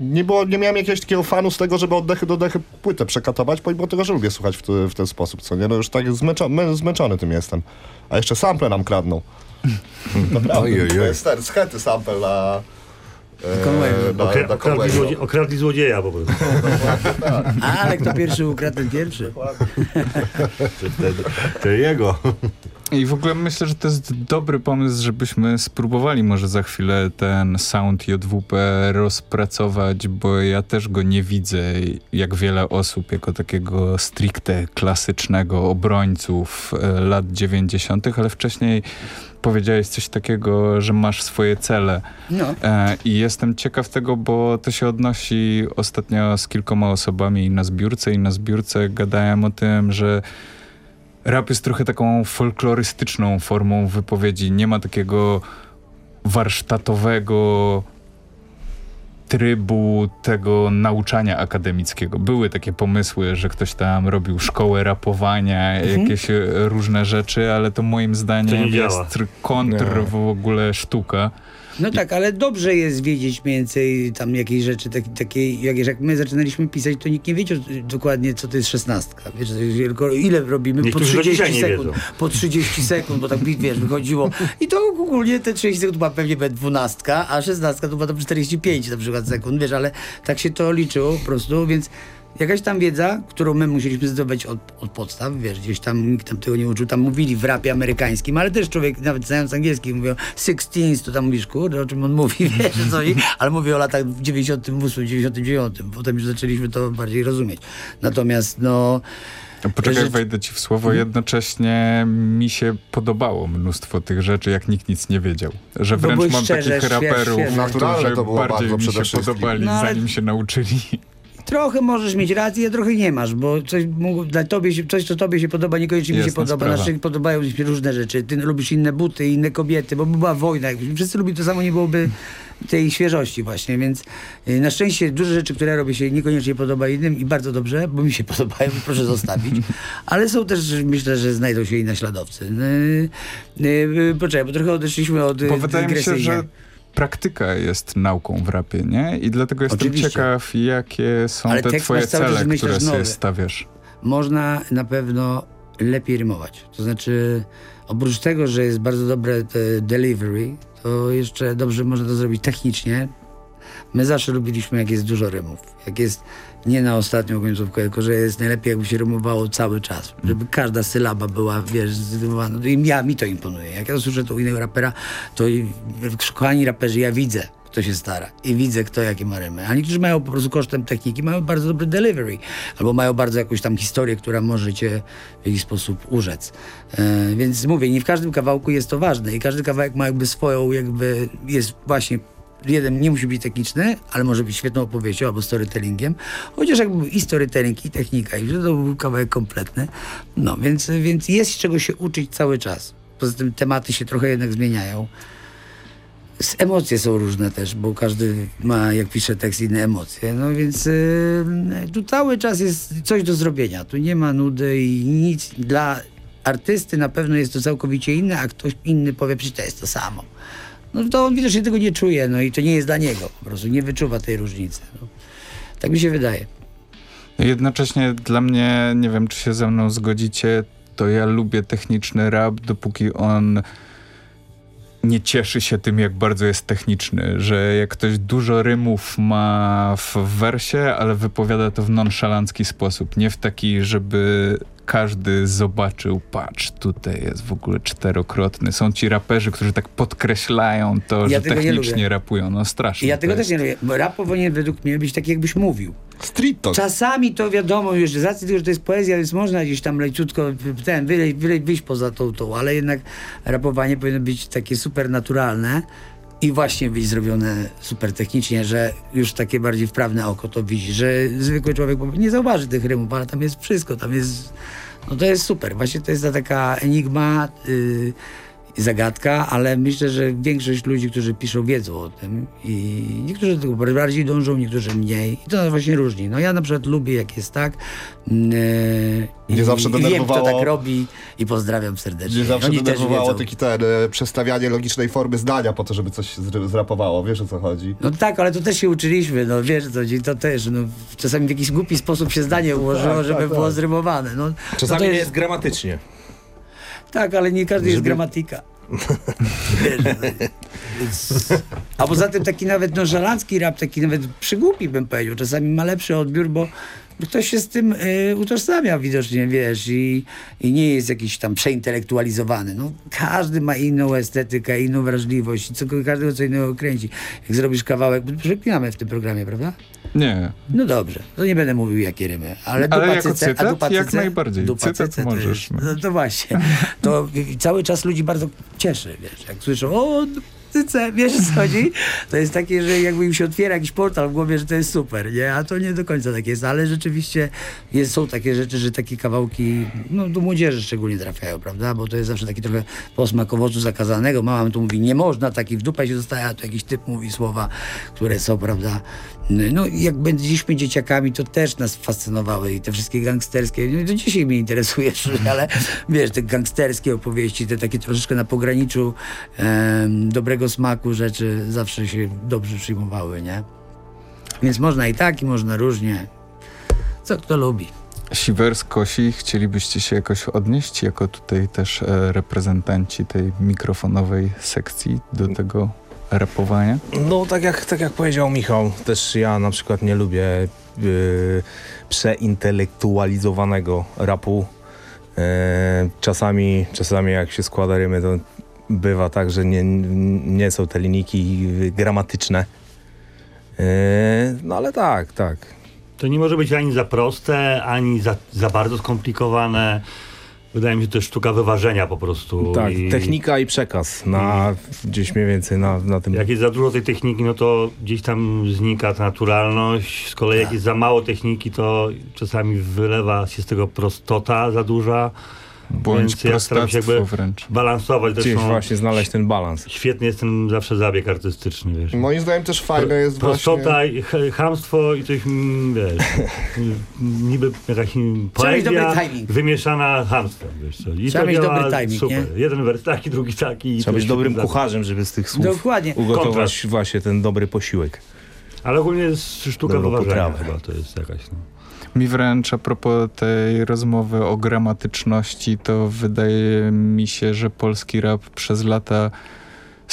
S12: Nie, było, nie miałem jakiegoś takiego fanu z tego, żeby od dechy do dechy płytę przekatować, pomimo tego, że lubię słuchać w, ty, w ten sposób, co nie? No już tak zmęczony, zmęczony tym jestem. A jeszcze sample nam kradną. *laughs* Naprawdę.
S9: Oj, oj, oj.
S12: To jest ten schety sample na... e,
S10: Okra-
S12: na
S10: okradli, złodzie- okradli złodzieja po prostu. *laughs*
S11: Ale kto pierwszy ukradł, ten pierwszy. *laughs*
S9: To jego.
S7: I w ogóle myślę, że to jest dobry pomysł, żebyśmy spróbowali może za chwilę ten sound JWP rozpracować, bo ja też go nie widzę jak wiele osób jako takiego stricte klasycznego obrońców e, lat 90., ale wcześniej powiedziałeś coś takiego, że masz swoje cele.
S11: No.
S7: E, I jestem ciekaw tego, bo to się odnosi ostatnio z kilkoma osobami i na zbiórce, i na zbiórce gadałem o tym, że rap jest trochę taką folklorystyczną formą wypowiedzi. Nie ma takiego warsztatowego trybu tego nauczania akademickiego. Były takie pomysły, że ktoś tam robił szkołę rapowania,
S11: Mhm.
S7: jakieś e, różne rzeczy, ale to moim
S10: To
S7: zdaniem
S10: nie działa.
S7: jest kontr
S12: Nie.
S7: w ogóle sztuka.
S11: No tak, ale dobrze jest wiedzieć mniej więcej tam jakieś rzeczy takie, takie jak, jak my zaczynaliśmy pisać, to nikt nie wiedział dokładnie, co to jest szesnastka. Wiesz, ile robimy? Po
S10: Niektórzy do
S11: 30
S10: dzisiaj nie
S11: sekund. Po 30 sekund, bo tak wiesz, wychodziło. I to ogólnie te 30 sekund była pewnie dwunastka, a szesnastka to była tam 45 na przykład sekund, wiesz, ale tak się to liczyło po prostu, więc Jakaś tam wiedza, którą my musieliśmy zdobyć od, od podstaw, wiesz, gdzieś tam nikt tam tego nie uczył, tam mówili w rapie amerykańskim, ale też człowiek, nawet znając angielski, mówią 16, to tam mówisz, kurde, o czym on mówi, *laughs* wiesz, co chodzi? ale mówię o latach 98, 99, potem już zaczęliśmy to bardziej rozumieć. Natomiast, no...
S7: Poczekaj,
S11: że-
S7: wejdę ci w słowo.
S11: Mhm.
S7: Jednocześnie mi się podobało mnóstwo tych rzeczy, jak nikt nic nie wiedział. Że
S11: Bo
S7: wręcz mam
S11: szczerze,
S7: takich raperów, którzy
S12: to było
S7: bardziej mi się
S12: wszystkim.
S7: podobali,
S11: No, ale-
S7: zanim się nauczyli.
S11: Trochę możesz mieć rację, a trochę nie masz, bo coś, mógł- dla tobie się, coś co tobie się podoba, niekoniecznie mi się podoba.
S7: sprawa.
S11: Naszych podobają mi się różne rzeczy. Ty lubisz inne buty, inne kobiety, bo by była wojna. Wszyscy lubili to samo, nie byłoby tej świeżości właśnie, więc y, na szczęście duże rzeczy, które robię się niekoniecznie podoba innym i bardzo dobrze, bo mi się *laughs* podobają proszę zostawić. Ale są też, myślę, że znajdą się i naśladowcy. Yy, yy, poczekaj, bo trochę odeszliśmy od
S7: Bo wydaje mi się, że praktyka jest nauką w rapie, nie? I dlatego jestem
S11: Oczywiście.
S7: ciekaw, jakie są
S11: Ale
S7: te twoje cele, które sobie
S11: nowy.
S7: stawiasz.
S11: można na pewno lepiej rymować. To znaczy, oprócz tego, że jest bardzo dobre e, delivery, to jeszcze dobrze można to zrobić technicznie. My zawsze lubiliśmy, jak jest dużo rymów. Jak jest nie na ostatnią końcówkę, tylko że jest najlepiej, jakby się rymowało cały czas. Żeby każda sylaba była, wiesz, zrymowana. No I ja, mi to imponuje. Jak ja słyszę to u innego rapera, to kochani raperzy, ja widzę, kto się stara i widzę, kto jakie ma rymy. A niektórzy mają po prostu kosztem techniki, mają bardzo dobry delivery, albo mają bardzo jakąś tam historię, która może cię w jakiś sposób urzec. E, więc mówię, nie w każdym kawałku jest to ważne i każdy kawałek ma jakby swoją, jakby jest właśnie jeden nie musi być techniczny, ale może być świetną opowieścią albo storytellingiem, chociaż jakby był i storytelling, i technika, i że to był kawałek kompletny. No, więc, więc jest czego się uczyć cały czas. Poza tym tematy się trochę jednak zmieniają. Emocje są różne też, bo każdy ma, jak pisze tekst, inne emocje. No więc yy, tu cały czas jest coś do zrobienia. Tu nie ma nudy i nic. Dla artysty na pewno jest to całkowicie inne, a ktoś inny powie, przecież to jest to samo. No to on widocznie tego nie czuje, no i to nie jest dla niego. Po prostu nie wyczuwa tej różnicy. No. Tak mi się wydaje.
S7: Jednocześnie dla mnie, nie wiem czy się ze mną zgodzicie, to ja lubię techniczny rap, dopóki on nie cieszy się tym, jak bardzo jest techniczny, że jak ktoś dużo rymów ma w wersie, ale wypowiada to w nonszalancki sposób, nie w taki, żeby każdy zobaczył, patrz, tutaj jest w ogóle czterokrotny. Są ci raperzy, którzy tak podkreślają to,
S11: Ja
S7: że technicznie rapują. No strasznie.
S11: Ja tego też nie lubię. Bo rap powinien według mnie być taki, jakbyś mówił.
S12: Street talk.
S11: Czasami to wiadomo już, z racji tego, że to jest poezja, więc można gdzieś tam leciutko ten, wyle, wyle, wyjść poza tą, tą, ale jednak rapowanie powinno być takie super naturalne i właśnie być zrobione super technicznie, że już takie bardziej wprawne oko to widzi, że zwykły człowiek nie zauważy tych rymów, ale tam jest wszystko, tam jest, no to jest super. Właśnie to jest ta taka enigma, yy, zagadka, ale myślę, że większość ludzi, którzy piszą, wiedzą o tym i niektórzy do tego bardziej dążą, niektórzy mniej. I to nas właśnie różni. No ja na przykład lubię, jak jest tak. Yy,
S12: Mnie
S11: i,
S12: zawsze
S11: i wiem, kto
S12: denerwowało-
S11: tak robi i pozdrawiam serdecznie.
S12: Mnie zawsze
S11: Oni
S12: denerwowało taki ten, e, przestawianie logicznej formy zdania po to, żeby coś zrapowało. Wiesz o co chodzi?
S11: No tak, ale to też się uczyliśmy, no wiesz co, chodzi, to też, no czasami w jakiś głupi sposób się zdanie *laughs* ułożyło,
S8: tak,
S11: żeby
S8: tak,
S11: było
S8: tak.
S11: zrymowane. No,
S8: Czasami
S11: no to
S8: nie jest gramatycznie.
S11: Tak, ale nie każdy jest
S8: Żeby-
S11: gramatyka. No, więc- A poza tym taki nawet nonszalancki rap, taki nawet przygłupi bym powiedział, czasami ma lepszy odbiór, bo ktoś się z tym y, utożsamia widocznie, wiesz, i, i nie jest jakiś tam przeintelektualizowany. No, każdy ma inną estetykę, inną wrażliwość, i co, każdego co innego kręci. Jak zrobisz kawałek, przeklinamy w tym programie, prawda?
S7: Nie.
S11: No dobrze, to nie będę mówił jakie rymy, ale,
S7: Ale
S11: dupa cyce, a
S7: cytat?
S11: dupa
S7: Jak
S11: cyce,
S7: najbardziej.
S11: Dupa
S7: Cytat
S11: cyce to
S7: możesz,
S11: Jest, no to właśnie, to cały czas ludzi bardzo cieszy, wiesz, jak słyszą, o cyce, wiesz co chodzi? To jest takie, że jakby im się otwiera jakiś portal w głowie, że to jest super, nie? A to nie do końca tak jest, ale rzeczywiście jest, są takie rzeczy, że takie kawałki, no do młodzieży szczególnie trafiają, prawda? Bo to jest zawsze taki trochę posmak owocu zakazanego. Mama tu mówi, nie można, taki w dupę się dostaje, a tu jakiś typ mówi słowa, które są, prawda? No jak byliśmy dzieciakami, to też nas fascynowały i te wszystkie gangsterskie, no, do dzisiaj mnie interesuje, *laughs* ale wiesz, te gangsterskie opowieści, te takie troszeczkę na pograniczu dobrego smaku rzeczy zawsze się dobrze przyjmowały, nie? Więc można i tak, i można różnie. Co kto lubi.
S7: Siwers, Kosi, chcielibyście się jakoś odnieść jako tutaj też e, reprezentanci tej mikrofonowej sekcji do tego rapowania?
S8: No tak jak, tak jak powiedział Michał, też ja na przykład nie lubię yy, przeintelektualizowanego rapu. Yy, czasami, czasami jak się składa rymy, to bywa tak, że nie, nie są te linijki gramatyczne. Yy, no ale tak, tak.
S10: To nie może być ani za proste, ani za, za bardzo skomplikowane. Wydaje mi się, że to jest sztuka wyważenia po prostu.
S8: Tak,
S10: I
S8: technika i przekaz na gdzieś mniej więcej na, na tym.
S10: Jak jest za dużo tej techniki, no to gdzieś tam znika ta naturalność. Z kolei jak jest za mało techniki, to czasami wylewa się z tego prostota za duża.
S7: Bądź
S10: Więc ja staram się jakby
S7: wręcz.
S10: balansować.
S8: Gdzieś
S10: Zresztą
S8: właśnie znaleźć ten balans.
S10: Świetny jest ten zawsze zabieg artystyczny, wiesz.
S12: Moim zdaniem też fajne jest
S10: Prostota,
S12: właśnie...
S10: i ch- chamstwo i coś, mm, wiesz, *laughs* niby jakaś poezja wymieszana chamstwem, wiesz co. I
S11: Trzeba mieć dobry timing,
S10: super.
S11: nie?
S10: Jeden wers taki, drugi taki.
S8: Trzeba być dobrym kucharzem, żeby z tych słów
S11: Dokładnie.
S8: ugotować
S10: Kontrast.
S8: właśnie ten dobry posiłek.
S10: Ale ogólnie jest sztuka
S8: potrawę.
S10: chyba, to jest jakaś, no.
S7: Mi wręcz a propos tej rozmowy o gramatyczności, to wydaje mi się, że polski rap przez lata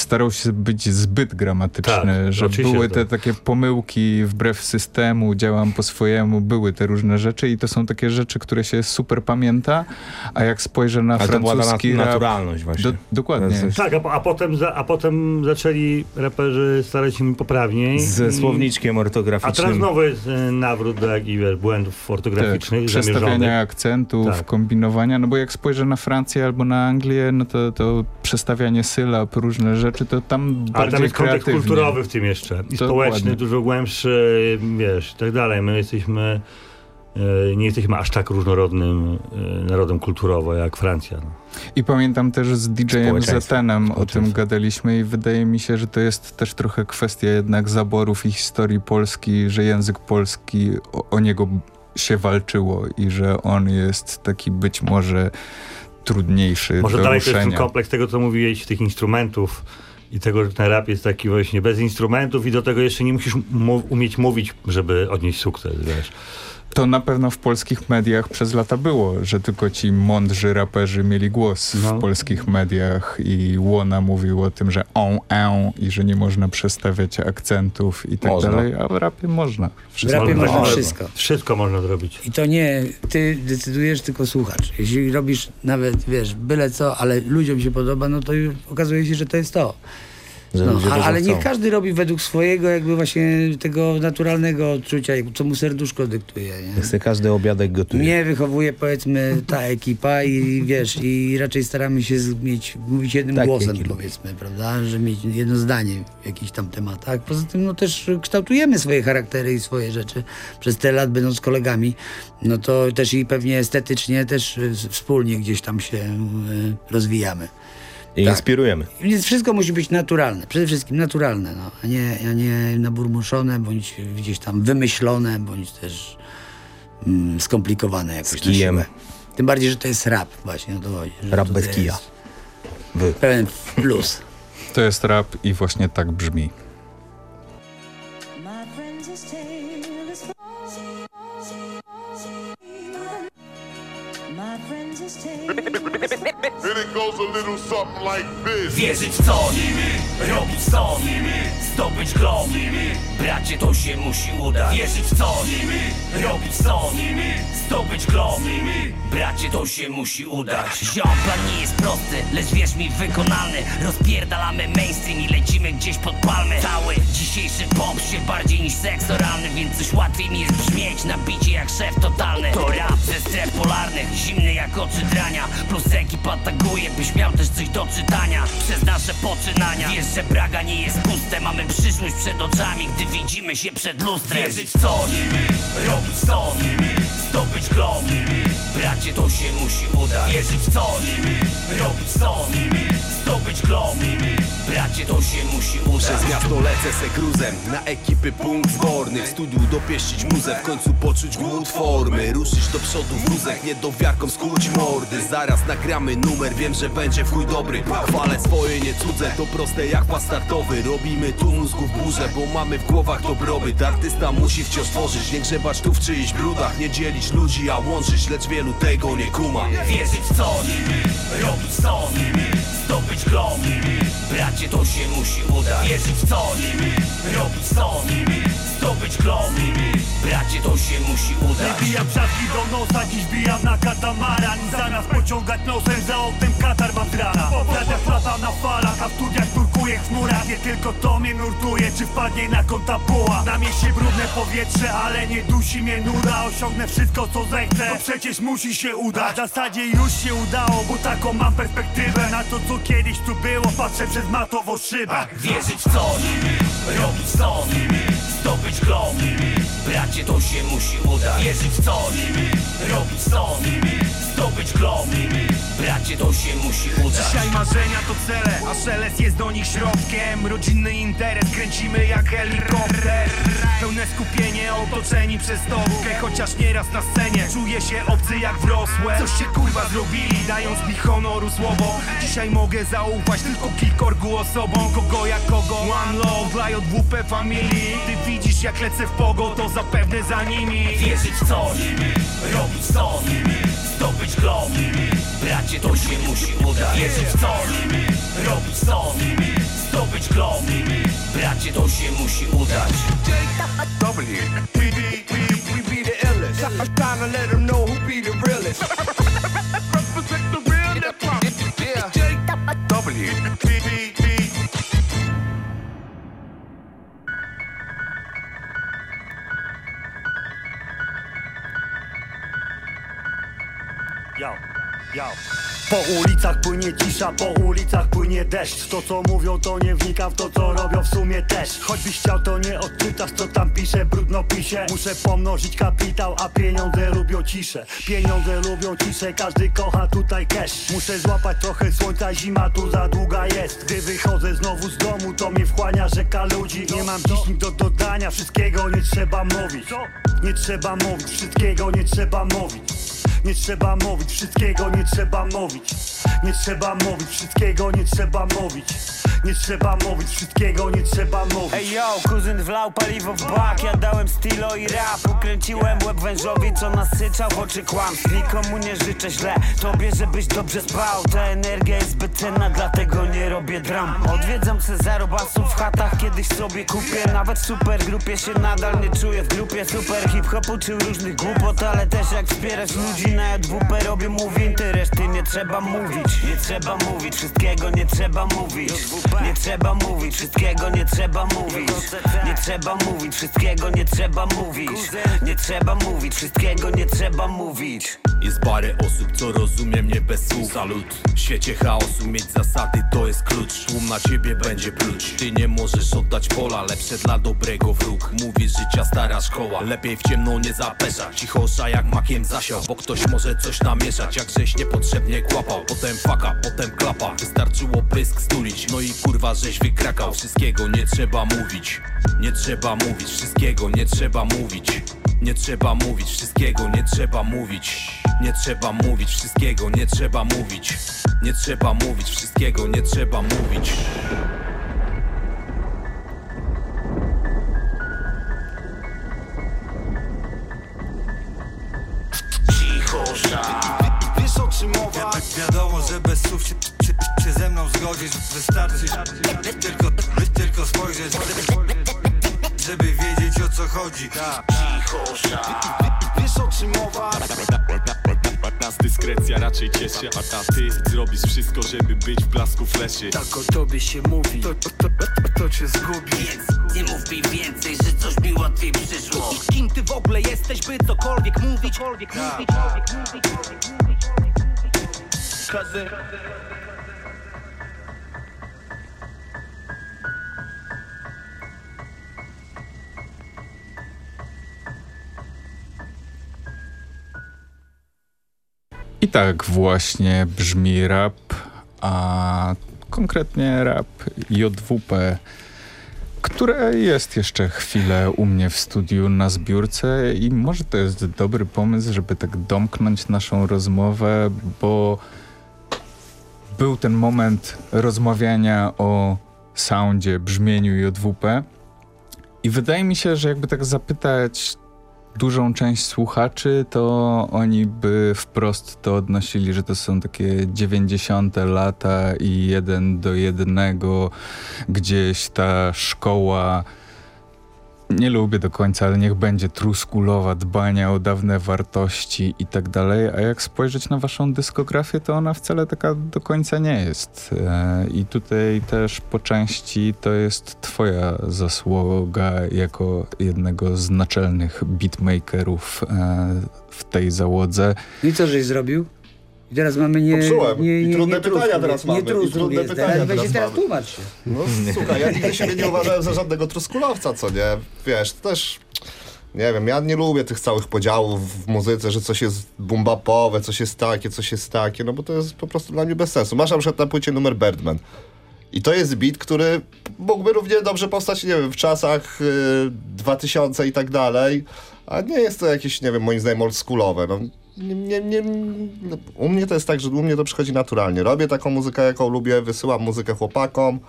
S7: starał się być zbyt gramatyczny,
S10: Tak,
S7: że były te
S10: tak.
S7: takie pomyłki wbrew systemu, działam po swojemu, były te różne rzeczy i to są takie rzeczy, które się super pamięta, a jak spojrzę na
S8: Ale to była
S7: francuski
S8: nat-
S7: rap...
S8: naturalność właśnie.
S7: Do, dokładnie.
S8: To jest-
S10: Tak, a, a, potem za, a potem zaczęli raperzy starać się poprawniej.
S8: Ze
S10: i-
S8: słowniczkiem
S10: A teraz
S8: ortograficznym.
S10: znowu jest e, nawrót do jakichś błędów ortograficznych,
S7: Tak, przestawiania akcentów,
S10: Tak.
S7: kombinowania, no bo jak spojrzę na Francję albo na Anglię, no to, to przestawianie sylab, różne rzeczy, to tam
S10: Ale
S7: bardziej
S10: tam jest kontekst
S7: kreatywnie.
S10: kulturowy w tym jeszcze. I
S7: Dokładnie.
S10: społeczny, dużo głębszy, wiesz, i tak dalej. My jesteśmy, e, nie jesteśmy aż tak różnorodnym e, narodem kulturowo jak Francja. No.
S7: I pamiętam też z DJ-em. Zetenem o tym gadaliśmy i wydaje mi się, że to jest też trochę kwestia jednak zaborów i historii Polski, że język polski, o, o niego się walczyło i że on jest taki być może trudniejszy
S10: Może
S7: do
S10: dalej to jest ten
S7: ruszenia.
S10: kompleks tego, co mówiłeś, tych instrumentów i tego, że ten rap jest taki właśnie bez instrumentów i do tego jeszcze nie musisz mu- umieć mówić, żeby odnieść sukces, wiesz.
S7: To na pewno w polskich mediach przez lata było, że tylko ci mądrzy raperzy mieli głos
S10: No.
S7: w polskich mediach i Łona mówił o tym, że on, en i że nie można przestawiać akcentów i tak
S8: Można.
S7: dalej, a w rapie można.
S11: W rapie można
S10: Można.
S11: wszystko.
S10: Wszystko można zrobić.
S11: I to nie ty decydujesz, tylko słuchacz. Jeśli robisz nawet, wiesz, byle co, ale ludziom się podoba, no to już okazuje się, że to jest to.
S8: Że
S11: No,
S8: ludzie
S11: a, ale niech każdy robi według swojego jakby właśnie tego naturalnego odczucia, co mu serduszko dyktuje. Nie?
S8: Sobie każdy obiadek gotuje.
S11: Mnie wychowuje powiedzmy ta ekipa i wiesz, i raczej staramy się mieć, mówić jednym
S8: Takie
S11: głosem powiedzmy, prawda, że mieć jedno zdanie w jakichś tam tematach. Poza tym no też kształtujemy swoje charaktery i swoje rzeczy przez te lat będąc kolegami, no to też i pewnie estetycznie też wspólnie gdzieś tam się y, rozwijamy.
S8: I
S11: Tak.
S8: inspirujemy.
S11: Więc wszystko musi być naturalne, przede wszystkim naturalne, no, a, nie, a nie naburmuszone, bądź gdzieś tam wymyślone, bądź też mm, skomplikowane jakoś.
S8: Z kijem.
S11: Tym bardziej, że to jest rap właśnie, to
S8: Rap bez kija. Wy.
S11: Pełen plus.
S7: To jest rap i właśnie tak brzmi.
S15: Wierzyć w coś, robić coś, zdobyć glob? Bracie to się musi udać. Wierzyć w coś, robić zdobyć glob? Bracie to się musi udać.
S2: Ziom, plan nie jest prosty, lecz wierz mi wykonany Rozpierdalamy mainstream i lecimy gdzieś pod palmy. Cały dzisiejszy pop się bardziej niż seks oralny Więc coś łatwiej mi jest brzmieć. Na bicie jak szef totalny. To rap ze stref polarnych, zimny jak oczy drania Plus ekipa taguje, byś miał też coś do czytania. Przez nasze poczynania. Wiesz, że Praga nie jest puste. Mamy przyszłość przed oczami, gdy widzimy się przed lustrem.
S15: Wierzyć w coś, robić coś, zdobyć glob. Bracie to się musi udać. Wierzyć w coś, robić coś, zdobyć glob. Bracie to się musi udać.
S16: Przez miasto lecę se gruzem Na ekipy punkt zborny W studiu dopieścić muzę W końcu poczuć głód formy. Ruszyć do przodu wózek Niedowiarkom skuć mordy. Zaraz nagramy numer Wiem, że będzie w chuj dobry. Chwalę swoje, nie cudze To proste jak pas startowy. Robimy tu mózgów burzę Bo mamy w głowach dobrobyt. Artysta musi wciąż tworzyć Nie grzebać tu w czyichś brudach. Nie dzielić ludzi, a łączyć Lecz wielu tego nie kuma.
S15: Wierzyć w coś, robić coś zdobyć glon Bracie to się musi udać Wierzyć w coś, robić son Zdobyć glon Bracie to się musi udać
S17: Wybijam trzaski do nosa, dziś bijam na katamaran zaraz pociągać nosem, za oknem katar mam z rana Wiatr lata na falach, a w studiach turkuje w chmurach. Nie tylko to mnie nurtuje, czy wpadnie na konta poła Na mieście brudne powietrze, ale nie dusi mnie nuda. Osiągnę wszystko co zechcę, to przecież musi się udać. W zasadzie już się udało, bo taką mam perspektywę. Na to co kiedyś tu było, patrzę przez matową szybę.
S15: Wierzyć w coś, robić son Zdobyć glon Bracie to się musi udać. Wierzyć w coś, robić son Zdobyć glon Bracie to się musi udać.
S2: Dzisiaj marzenia to cele, a szelest jest do nich środkiem. Rodzinny interes kręcimy jak helikopter Skupienie, otoczeni przez topkę Chociaż nieraz na scenie czuję się obcy jak wrosłe. Coś się kurwa zrobili, dając mi honoru słowo. Dzisiaj mogę zaufać tylko kilkorgu osobom. Kogo jak kogo, one love dla JWP familii Ty widzisz jak lecę w pogo, to zapewne za nimi.
S15: Wierzyć w coś, robić son Zdobyć glon Bracie to się musi udać. Wierzyć w coś, robić son Zdobyć glon Bracie to się musi udać
S2: W. We be, we, we be the illest. I'm trying to let them know who be the realest. Represent the real hip hop. Yeah. W. We.
S17: Yo, yo. Po ulicach płynie cisza, po ulicach płynie deszcz. To co mówią to nie wnikam w to co robią w sumie też. Choćbyś chciał to nie odczytasz co tam pisze, brudno pisze. Muszę pomnożyć kapitał, a pieniądze lubią ciszę. Pieniądze lubią ciszę, każdy kocha tutaj cash. Muszę złapać trochę słońca, zima tu za długa jest. Gdy wychodzę znowu z domu to mnie wchłania rzeka ludzi. Nie mam dziś do dodania, wszystkiego nie trzeba mówić. Nie trzeba mówić, wszystkiego nie trzeba mówić nie trzeba mówić, wszystkiego nie trzeba mówić. Nie trzeba mówić, wszystkiego nie trzeba mówić Nie trzeba mówić, wszystkiego nie trzeba mówić.
S18: Ej yo, kuzyn wlał paliwo w bak Ja dałem stilo i rap. Ukręciłem łeb wężowi, co nasyczał w oczy kłamstw. Nikomu nie życzę źle Tobie, żebyś dobrze spał. Ta energia jest zbyt cenna, dlatego nie robię dram. Odwiedzam Cezarobasów w chatach Kiedyś sobie kupię. Nawet w supergrupie się nadal nie czuję W grupie. Super hip-hopu czy różnych głupot Ale też jak wspierać ludzi na JWP robię mówi Ty reszty nie trzeba mówić Nie trzeba mówić, wszystkiego nie trzeba mówić Nie trzeba mówić, wszystkiego nie trzeba mówić. Nie trzeba mówić, wszystkiego nie trzeba mówić. Nie trzeba mówić, wszystkiego nie trzeba mówić.
S19: Jest parę osób, co rozumie mnie bez słów. Salut. W świecie chaosu mieć zasady to jest klucz. Tłum na ciebie będzie pluć. Ty nie możesz oddać pola, lepsze dla dobrego wróg. Mówisz życia stara szkoła. Lepiej w ciemno nie zapeszać Cichosza jak makiem zasiał Bo ktoś może coś namieszać Jak żeś niepotrzebnie kłapał Potem faka, potem klapa. Wystarczyło pysk stulić. No i kurwa żeś wykrakał. Wszystkiego nie trzeba mówić. Nie trzeba mówić. Wszystkiego nie trzeba mówić. Nie trzeba mówić, wszystkiego nie trzeba mówić. Nie trzeba mówić, wszystkiego nie trzeba mówić. Nie trzeba mówić, wszystkiego nie trzeba mówić.
S15: Cichosza
S20: Wiesz o czym mowa? Wiadomo, że bez słów się, się, się ze mną zgodzisz. Wystarczy tylko, tylko spojrzeć Żeby wiedzieć o co chodzi.
S15: Cichosza
S20: Wiesz o czym mowa?
S21: Nas dyskrecja raczej cieszy A, a ty zrobisz wszystko, żeby być w blasku fleszy
S20: Tak o tobie się mówi. To, to, to, to cię zgubi.
S15: Więc nie mów mi więcej, że coś mi łatwiej przyszło.
S2: Kim ty w ogóle jesteś, by cokolwiek mówić? Cokolwiek mówić, cokolwiek mówić, cokolwiek mówić, Cousin.
S7: I tak właśnie brzmi rap, a konkretnie rap JWP, które jest jeszcze chwilę u mnie w studiu na zbiórce i może to jest dobry pomysł, żeby tak domknąć naszą rozmowę, bo był ten moment rozmawiania o soundzie, brzmieniu JWP i wydaje mi się, że jakby tak zapytać dużą część słuchaczy, to oni by wprost to odnosili, że to są takie 90. lata i jeden do jednego gdzieś ta szkoła nie lubię do końca, ale niech będzie truskulowa, dbania o dawne wartości i tak dalej. A jak spojrzeć na waszą dyskografię, to ona wcale taka do końca nie jest. E, I tutaj też po części to jest twoja zasługa jako jednego z naczelnych beatmakerów e, w tej załodze.
S11: I co żeś zrobił? I teraz mamy nie...
S12: Popsułem.
S11: nie,
S12: I
S11: nie,
S12: trudne
S11: nie
S12: pytania
S11: trusku,
S12: teraz mamy.
S11: Nie
S12: I trudne pytania
S11: Teraz,
S12: teraz
S11: teraz
S12: mamy.
S11: tłumacz się.
S12: No słuchaj, ja nigdy siebie nie uważałem za żadnego truskulowca, co nie? Wiesz, to też... Nie wiem, ja nie lubię tych całych podziałów w muzyce, że coś jest bumbapowe, coś jest takie, coś jest takie, no bo to jest po prostu dla mnie bez sensu. Masz na przykład na płycie numer Birdman. I to jest beat, który mógłby równie dobrze powstać, nie wiem, w czasach y, 2000 i tak dalej, a nie jest to jakieś, nie wiem, moim zdaniem oldschoolowe. No, nie, nie, no, u mnie to jest tak, że u mnie to przychodzi naturalnie. Robię taką muzykę, jaką lubię, wysyłam muzykę chłopakom,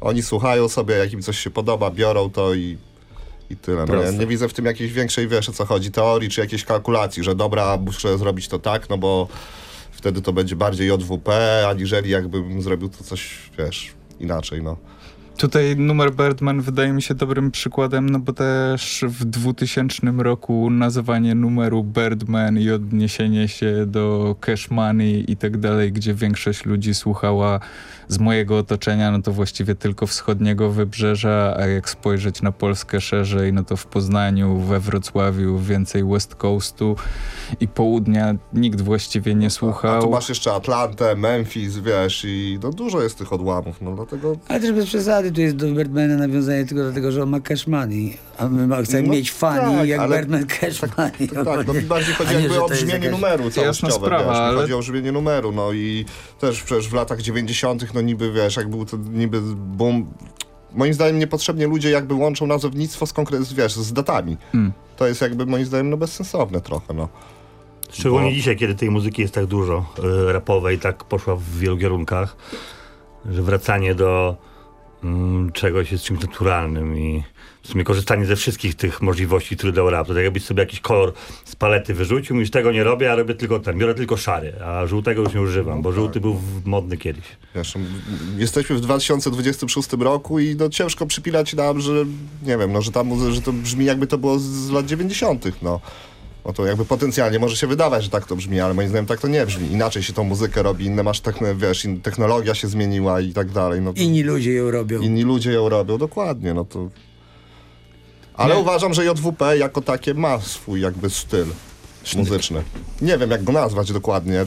S12: oni słuchają sobie, jak im coś się podoba, biorą to i, i tyle. No, ja nie widzę w tym jakiejś większej, wiesz o co chodzi, teorii czy jakiejś kalkulacji, że dobra, muszę zrobić to tak, no bo wtedy to będzie bardziej JWP, aniżeli jakbym zrobił to coś, wiesz, inaczej, no.
S7: Tutaj numer Birdman wydaje mi się dobrym przykładem, no bo też w 2000 roku nazywanie numeru Birdman i odniesienie się do Cash Money i tak dalej, gdzie większość ludzi słuchała z mojego otoczenia, no to właściwie tylko wschodniego wybrzeża, a jak spojrzeć na Polskę szerzej, no to w Poznaniu, we Wrocławiu więcej West Coastu i południa nikt właściwie nie
S12: A
S7: słuchał.
S12: tu masz jeszcze Atlantę, Memphis, wiesz, i no dużo jest tych odłamów, no dlatego...
S11: Ale też bez przesady, tu jest do Birdmana nawiązanie tylko do tego, że on ma cash money. A my chcemy
S12: No
S11: mieć fani
S12: tak,
S11: jak Birdman cash money.
S12: Tak, no mi *laughs* bardziej chodzi
S11: nie,
S12: jakby o brzmienie
S11: jakaś-
S12: numeru
S7: Jasna
S12: całościowe,
S7: sprawa,
S12: wiesz,
S7: ale-
S12: chodzi o brzmienie numeru, no i też przecież w latach 90 no niby, wiesz, jak był to niby boom... Moim zdaniem niepotrzebnie ludzie jakby łączą nazewnictwo z konkret, wiesz, z datami.
S7: Mm.
S12: To jest jakby moim zdaniem no bezsensowne trochę, no.
S10: Szczególnie
S12: Bo-
S10: dzisiaj, kiedy tej muzyki jest tak dużo y, rapowej, tak poszła w wielu kierunkach, że wracanie do czegoś jest czymś naturalnym i w sumie korzystanie ze wszystkich tych możliwości, które dał rap. To tak jakbyś sobie jakiś kolor z palety wyrzucił, mówisz tego nie robię, a robię tylko ten, biorę tylko szary, a żółtego już nie używam, bo żółty był w- modny kiedyś.
S12: Wiesz, jesteśmy w 2026 roku i no ciężko przypilać nam, że nie wiem, no, że, ta muzy- że to brzmi jakby to było z, z lat 90. No. No to jakby potencjalnie może się wydawać, że tak to brzmi, ale moim zdaniem tak to nie brzmi. Inaczej się tą muzykę robi, inne masz techno, wiesz, in, technologia się zmieniła i tak dalej. No, to
S11: Inni ludzie ją robią.
S12: inni ludzie ją robią, dokładnie, no to... Ale
S7: Nie.
S12: uważam, że JWP jako takie ma swój jakby styl muzyczny. Nie wiem, jak go nazwać dokładnie,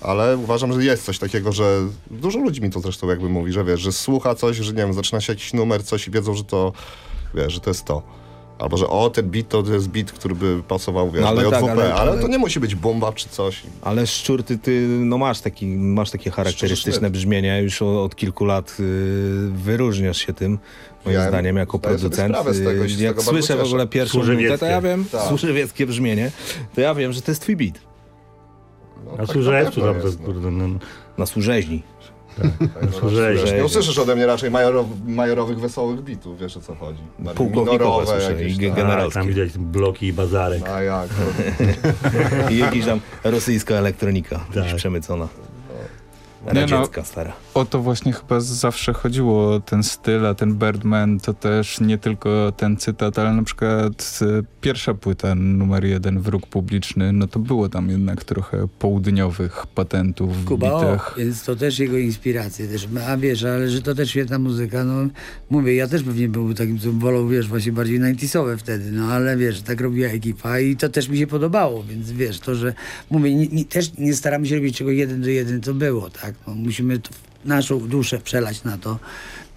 S12: ale uważam, że jest coś takiego, że dużo ludzi mi to zresztą jakby mówi, że wiesz, że słucha coś, że nie wiem, zaczyna się jakiś numer, coś i wiedzą, że to, wiesz, że to jest to. Albo, że o, ten beat to jest beat, który by pasował, wiesz,
S8: No, ale
S12: do
S8: tak,
S12: JWP,
S8: ale-
S12: ale,
S8: ale-
S12: to nie musi być bomba czy coś.
S8: Ale szczur, ty, ty no masz, taki, masz takie charakterystyczne brzmienie, już od, od kilku lat y, wyróżniasz się tym, moim
S12: Ja
S8: zdaniem, jako producent.
S12: z tego
S8: Y,
S12: z
S8: Jak
S12: tego
S8: słyszę w ogóle pierwszą nutę, to ja wiem,
S12: Tak.
S8: służewieckie brzmienie, to ja wiem, że to jest twój beat.
S12: No,
S10: A
S12: tak na
S10: tam to,
S12: jest, no.
S10: kurde, no,
S8: Na służeźni. *laughs*
S10: służeźcu.
S12: Nie usłyszysz ode mnie raczej majorow, majorowych, wesołych bitów, wiesz o co chodzi.
S8: Pułkownikowe słyszę i
S12: tam.
S8: ge- generalskie.
S10: Tak, tam widać bloki i bazarek.
S12: A jak? *laughs*
S8: I jakiś tam rosyjska elektronika,
S10: Tak.
S8: gdzieś przemycona.
S7: Nie no.
S8: Radziecka stara.
S7: O to właśnie chyba zawsze chodziło, o ten styl, a ten Birdman to też nie tylko ten cytat, ale na przykład e, pierwsza płyta numer jeden, Wróg Publiczny, no to było tam jednak trochę południowych patentów w
S11: Kuba, o,
S7: bitach.
S11: więc to też jego inspiracje też. A wiesz, ale że to też świetna muzyka, no mówię, ja też pewnie był takim, co wolał, wiesz, właśnie bardziej 90 wtedy, no ale wiesz, tak robiła ekipa i to też mi się podobało, więc wiesz, to, że mówię, nie, nie, też nie staramy się robić czego jeden do jeden, to było, tak, no, musimy to w naszą duszę przelać na to,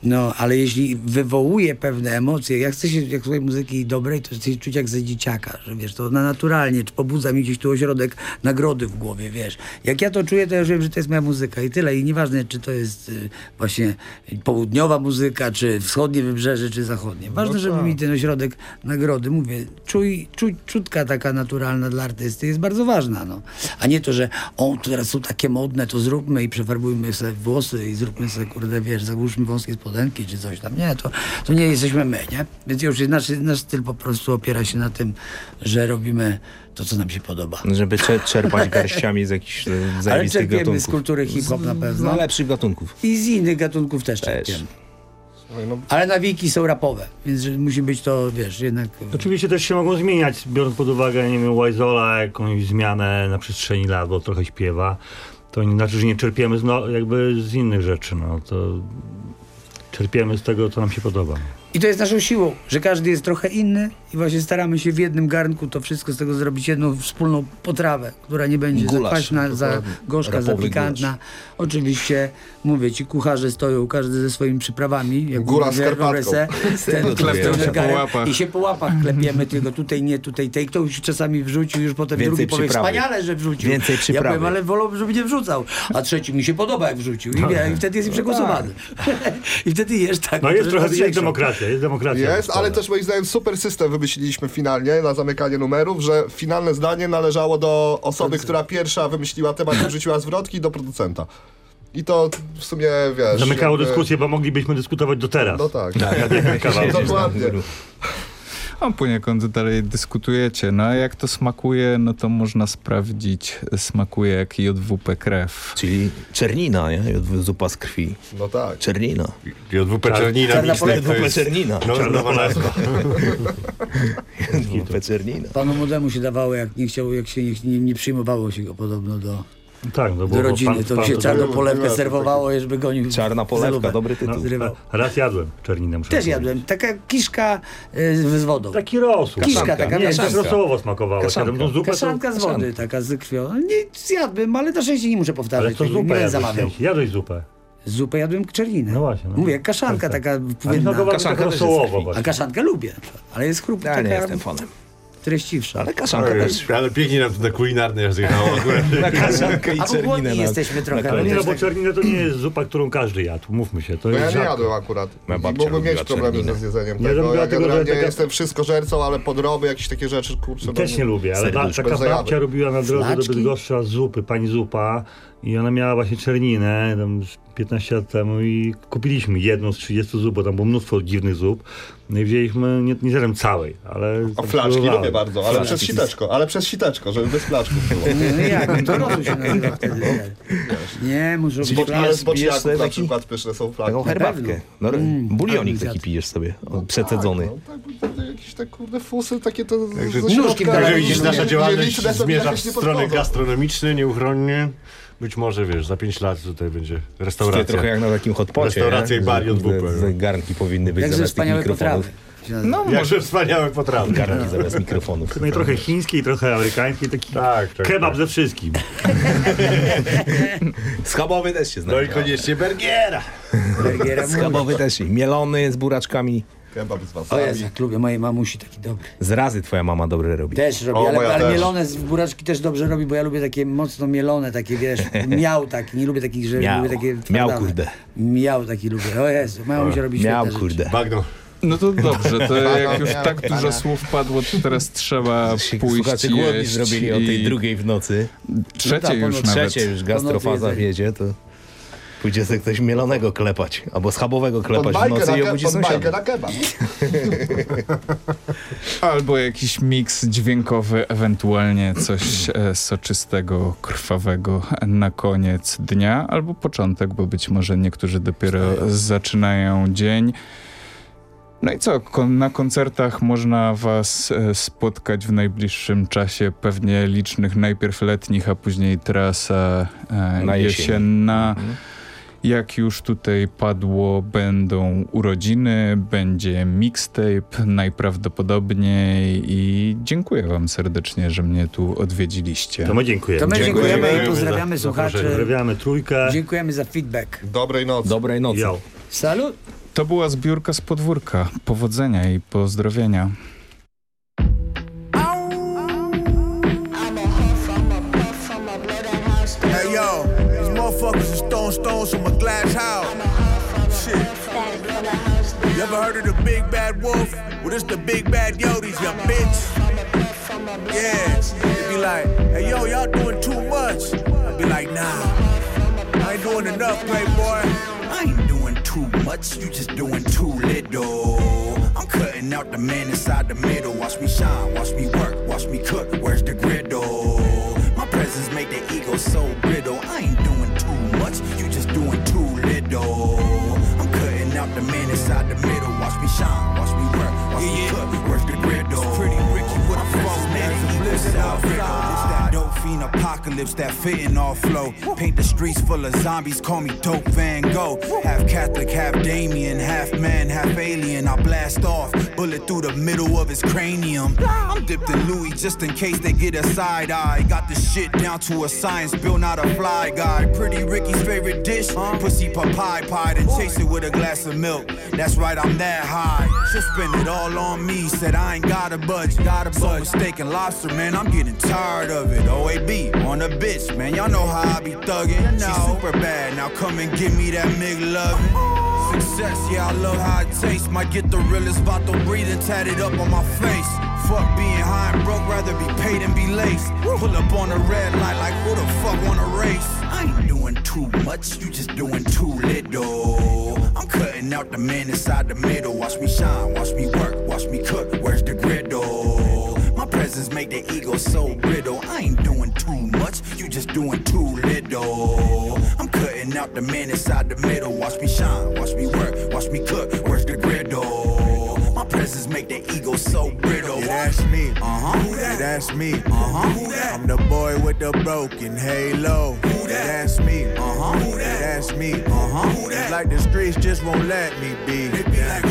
S11: no, ale jeśli wywołuje pewne emocje, ja chcę się, jak słuchaj muzyki dobrej, to chcę się czuć jak za dzieciaka, że wiesz, to na naturalnie, czy pobudza mi gdzieś tu ośrodek nagrody w głowie, wiesz. Jak ja to czuję, to ja już wiem, że to jest moja muzyka i tyle. I nieważne, czy to jest y, właśnie południowa muzyka, czy wschodnie wybrzeże, czy zachodnie. Ważne, żeby
S12: tak.
S11: mi ten ośrodek nagrody, mówię, czuj, czuj, czutka taka naturalna dla artysty jest bardzo ważna, no. A nie to, że o, to teraz są takie modne, to zróbmy i przefarbujmy sobie włosy i zróbmy sobie, kurde, wiesz, załóżmy wąskie spodnie. Spodenki czy coś tam. Nie, to, to nie jesteśmy my, nie? Więc już nasz, nasz styl po prostu opiera się na tym, że robimy to, co nam się podoba.
S8: Żeby cze- czerpać garściami z jakichś e, *laughs*
S11: Ale
S8: zajebistych
S11: czerpiemy
S8: gatunków.
S11: z kultury hip-hop na
S8: Z
S11: pewno.
S8: najlepszych gatunków.
S11: I z innych gatunków też czerpiemy. Ale nawiki są rapowe, więc musi być to, wiesz, jednak...
S10: Oczywiście też się mogą zmieniać, biorąc pod uwagę, nie wiem, Wizola, jakąś zmianę na przestrzeni lat, bo trochę śpiewa. To nie znaczy, że nie czerpiemy z, no, jakby z innych rzeczy, no to czerpiemy z tego, co nam się podoba.
S11: I to jest naszą siłą, że każdy jest trochę inny i właśnie staramy się w jednym garnku to wszystko z tego zrobić jedną wspólną potrawę, która nie będzie za
S8: Gulasz,
S11: kwaśna, za gorzka, za pikantna. Oczywiście, mówię ci, kucharze stoją, każdy ze swoimi przyprawami. Jak
S12: Góra z karpatką. *laughs*
S11: Ten- ten
S8: jest.
S11: garek. I się po łapach klepiemy tego, tutaj nie, tutaj tej. Ktoś czasami wrzucił, już potem
S8: Więcej
S11: drugi powie,
S8: przyprawy.
S11: wspaniale, że wrzucił.
S8: Więcej
S11: Ja
S8: przyprawy.
S11: powiem, ale wolałbym, żeby nie wrzucał. A trzeci mi się podoba, jak wrzucił. I, wie, i wtedy jest przegłosowany. *laughs* I wtedy jesz tak.
S10: No jest
S11: że
S10: trochę,
S11: rozwieszał.
S10: jest demokracja, jest demokracja.
S12: Jest, ale też moim zdaniem super system wymyśliliśmy finalnie na zamykanie numerów, że finalne zdanie należało do osoby, która pierwsza wymyśliła temat i wrzuciła zwrotki do producenta. I to w sumie, wiesz...
S10: Zamykało
S12: jakby-
S10: dyskusję, bo moglibyśmy dyskutować do teraz.
S12: No tak. *laughs*
S10: Kawałek.
S12: Dokładnie.
S7: A poniekąd dalej dyskutujecie. No a jak to smakuje, no to można sprawdzić. Smakuje jak JWP krew.
S8: Czyli czernina, nie? Zupa z krwi.
S12: No tak.
S8: Czernina.
S9: JWP Czernina,
S11: Czarna
S8: JWP Czernina.
S9: no- nowa nazwa.
S8: JWP Czernina.
S11: Panu młodemu się dawało, jak nie chciał, jak się nie, nie przyjmowało się go podobno do,
S10: Tak, no bo
S11: do rodziny,
S10: pan-
S11: to
S10: pan
S11: się
S10: to
S11: czarną polewkę serwowało, żeby gonił.
S8: Czarna
S11: za
S8: polewka, dobry tytuł.
S11: Zrywał.
S10: Raz jadłem czerninę. muszę
S11: Też
S10: powiedzieć.
S11: jadłem. Taka kiszka y, z wodą.
S10: Taki rosół.
S11: Kiszka
S8: Kaszanka.
S11: taka
S10: Nie, też rosołowo smakowało.
S8: Kaszanka.
S10: Tą zupę, to...
S11: Kaszanka z wody, taka z krwią. Nie zjadłem, ale na szczęście nie muszę powtarzać.
S10: Ale to
S11: tego, nie
S10: zupę
S11: będę
S10: jadłeś.
S11: zamawiał.
S10: zupę.
S11: Zupę jadłem czerninę.
S10: No właśnie, no.
S11: Mówię, kaszanka
S10: Tak, tak.
S11: taka płynna.
S8: Kaszanka
S10: rosołowo.
S11: A
S10: właśnie.
S11: kaszankę lubię, ale jest chrup
S8: Ja nie
S11: taka
S8: jestem fanem.
S11: Treściwsza.
S8: Ale kaszanka też.
S9: Ale pięknie nam to na kulinarny zjechało akurat.
S8: Na kaszankę i
S11: A
S8: czerninę. na-
S11: jesteśmy trochę.
S10: Ale nie, no bo czerninę to nie jest zupa, którą każdy jadł. Mówmy się. To
S12: No ja nie jadłem akurat. Mógłbym mieć problemy
S8: czerninę.
S12: ze zjedzeniem
S10: Nie
S12: tego. Ja
S10: tego,
S12: generalnie
S10: taka-
S12: jestem wszystko żercą, ale podroby, jakieś takie rzeczy, kurczę. no
S10: Też nie lubię, ale
S8: Serduszko
S10: taka
S12: zajawy.
S10: babcia robiła na drodze do? Bydgoszcza zupy, pani zupa i ona miała właśnie czerninę tam z 15 lat temu i kupiliśmy jedną z 30 zup, bo tam było mnóstwo dziwnych zup. No i wzięliśmy, nie, nie zjadłem całej, ale...
S12: A flaczki
S10: spróbowałem.
S12: lubię bardzo, ale przez siteczko, ale przez siteczko, żeby bez flaczków było.
S11: No jak, to rosół się nazywa wtedy. Nie, muszę
S12: Bo,
S11: być
S12: ale z boczniaków na
S8: taki-
S12: przykład pyszne są flaki.
S8: Taką herbatkę. No,
S11: Mm,
S8: bulionik
S11: tak,
S8: taki pijesz sobie, o, przecedzony.
S12: No, tak, to, to jakieś te kurde fusy, takie to
S9: Także- Także
S12: nie-
S9: widzisz,
S12: nie-
S9: nasza
S12: nie-
S9: działalność zmierza w
S12: nie
S9: stronę
S12: podchodzą.
S9: gastronomiczne, nieuchronnie. Być może, wiesz, za 5 lat tutaj będzie restauracja.
S8: trochę jak na takim hotpocie.
S9: Restauracja
S8: nie?
S9: i bar i
S8: Garnki powinny być
S11: Jak ze
S8: zamiast tych mikrofonów.
S11: potrawy.
S7: No
S9: Jakże wspaniałe potrawy.
S8: Garnki zamiast mikrofonów. *laughs*
S10: No i trochę chiński, i trochę amerykański, taki
S9: Tak, tak,
S10: kebab
S9: tak.
S10: ze wszystkim. *laughs*
S8: Schabowy też się
S9: No i koniecznie burgera.
S11: Burgera mówię.
S8: Schabowy też. i Mielony z buraczkami.
S12: Kebab z
S11: O
S12: wasabi.
S11: Jezu, jak lubię mojej mamusi taki dobry.
S8: Z razy twoja mama dobre robi.
S11: Też robi,
S12: O,
S11: ale,
S12: moja
S11: ale
S12: też.
S11: mielone z buraczki też dobrze robi, bo ja lubię takie mocno mielone, takie wiesz, miał taki, nie lubię takich, że
S8: Miał.
S11: lubię takie
S8: Miał,
S11: twardawe.
S8: kurde.
S11: Miał taki lubię. O Jezu, moja musi robić
S8: Miał, kurde.
S9: Bagno.
S7: No to dobrze, to *laughs* jak już tak dużo słów padło, to teraz trzeba
S8: Się
S7: pójść
S8: Słuchacze głodni
S7: jeść
S8: zrobili o tej
S7: i
S8: drugiej w nocy.
S7: Trzecie
S11: No tak,
S7: już nawet.
S8: Trzecie już gastrofaza
S11: jedzenie.
S8: wiedzie, to pójdzie sobie ktoś mielonego klepać. Albo schabowego
S12: Pod
S8: klepać w
S12: bajkę
S8: nocy
S12: na,
S8: i obudzi
S12: pod bajkę
S8: sąsiada.
S12: na kebab. *laughs*
S7: Albo jakiś miks dźwiękowy, ewentualnie coś e, soczystego, krwawego na koniec dnia, albo początek, bo być może niektórzy dopiero zaczynają dzień. No i co, na koncertach można was e, spotkać w najbliższym czasie, pewnie licznych, najpierw letnich, a później trasa e, jesienna. Jak już tutaj padło, będą urodziny, będzie mixtape najprawdopodobniej i dziękuję wam serdecznie, że mnie tu odwiedziliście.
S10: To my dziękujemy.
S11: To my dziękujemy,
S9: Dziękujemy
S11: i pozdrawiamy
S9: za
S11: słuchaczy.
S10: Pozdrawiamy trójkę.
S11: Dziękujemy za feedback.
S12: Dobrej nocy.
S8: Dobrej nocy.
S10: Yo.
S11: Salut!
S7: To była zbiórka z podwórka. Powodzenia i pozdrowienia.
S22: You ever heard of the big bad wolf? Well, this the big bad Yodis, ya bitch. Yeah, they be like, hey yo, y'all doing too much. I be like, nah, I ain't doing enough, playboy. I ain't doing
S23: too much, you just doing too little. I'm cutting out the man inside the middle. Watch me shine, watch me work, watch me cook. Where's the griddle? My presence make the ego so brittle. I ain't doing too much, you just doing too little. I'm cutting out the man inside the middle. Watch me shine, watch me work, watch me cook. Where's the griddle? Pretty Ricky with a fuck man, the ego so fiend apocalypse, that fitting all flow. Paint the streets full of zombies, call me Dope Van Gogh. Half Catholic, half Damien, half man, half alien. I blast off, bullet through the middle of his cranium. I'm dipped in Louis just in case they get a side eye. Got the shit down to a science, built not a fly guy. Pretty Ricky's favorite dish, pussy pie pie, then chase it with a glass of milk. That's right, I'm that high. She'll spend it all on me, said I ain't gotta budge, gotta budge. mistaken lobster, man, I'm getting tired of it. Oh, On a bitch, man, y'all know how I be thuggin'. She's super bad, now come and give me that MIG lovin'. Success, yeah, I love how it tastes. Might get the realest vato breathing tatted up on my face. Fuck being high and broke, rather be paid and be laced. Pull up on a red light like who the fuck wanna race? I ain't doing too much, you just doing too little. I'm cutting out the man inside the middle. Watch me shine, watch me work, watch me cook. Where's the griddle? My presence make the ego so brittle. I ain't doing too much, you just doing too little. I'm cutting out the man inside the middle. Watch me shine, watch me work, watch me cook. Where's the griddle? My presence make the ego so brittle.
S22: Yeah, that's me.
S23: Uh huh.
S22: Yeah, that's me. Uh huh. I'm the boy with the broken halo. Yeah, that's me. Uh huh. Yeah, that's me. Uh huh. It's like the streets just won't let me be. Yeah,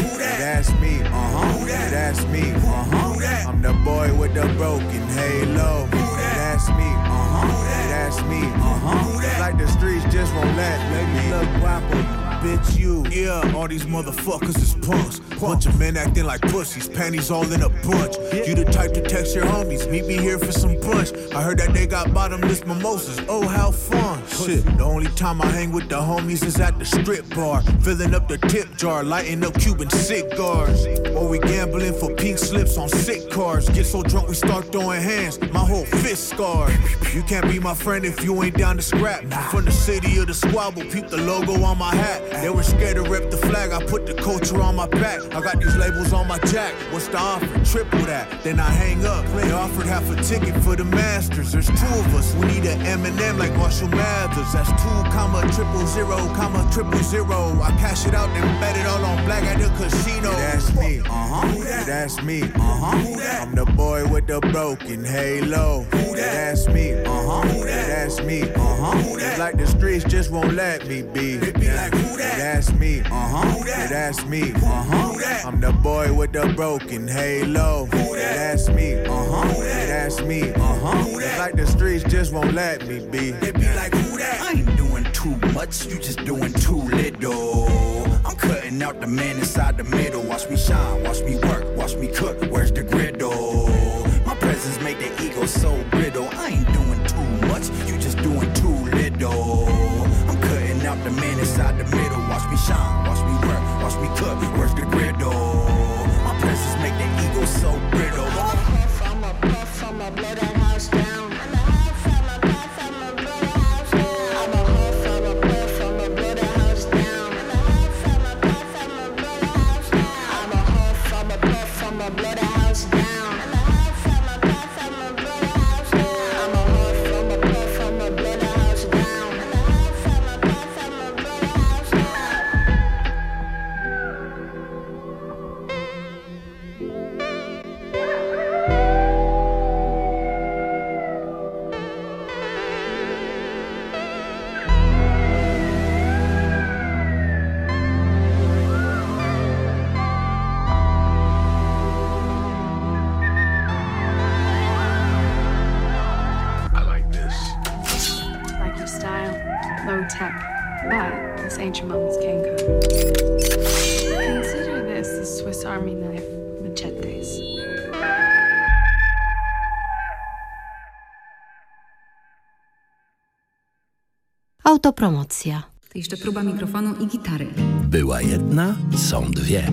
S22: that's me. Uh huh. Yeah, that's me. Uh huh. I'm the boy with the broken halo. Yeah, that's me. Uh huh. That's me. Uh huh. It's like the streets just won't let me look guapo. Bitch, you. Yeah, all these motherfuckers is punks. Bunch of men acting like pussies, panties all in a bunch. You the type to text your homies, meet me here for some brunch. I heard that they got bottomless mimosas. Oh, how fun. Shit, the only time I hang with the homies is at the strip bar. Filling up the tip jar, lighting up Cuban cigars. Or we gambling for pink slips on sick cars. Get so drunk we start throwing hands, my whole fist scarred. You can't be my friend if you ain't down to scrap. From the city of the squabble, peep the logo on my hat. They were scared to rip the flag, I put the culture on my back. I got these labels on my jack. What's the offer? Triple that. Then I hang up. They offered half a ticket for the Masters. There's two of us. We need an M&M like Marshall Mathers. That's two comma triple zero comma triple zero. I cash it out and bet it all on black at the casino. That's me. Uh huh. Yeah, that's me. Uh huh. I'm the boy with the broken halo. Yeah, that's me. Uh huh. That's me. Uh huh. It's like the streets just won't let me be. Yeah, that's me. Uh huh. Yeah, that's me. Uh huh. I'm the boy with the broken halo. Yeah, that's me. Uh huh. Yeah, that's me. Uh huh. It's like the streets just won't let me be.
S23: They be like, who that? I ain't doing too much, you just doing too little. I'm cutting out the man inside the middle. Watch me shine, watch me work, watch me cook. Where's the griddle? My presence make the ego so brittle. I ain't doing too much, you just doing too. I'm cutting out the man inside the middle. Watch me shine, watch me work, watch me cook. Where's the griddle? My presence make the ego so brittle.
S24: I
S25: Autopromocja.
S26: To jeszcze próba mikrofonu i gitary.
S27: Była jedna, są dwie.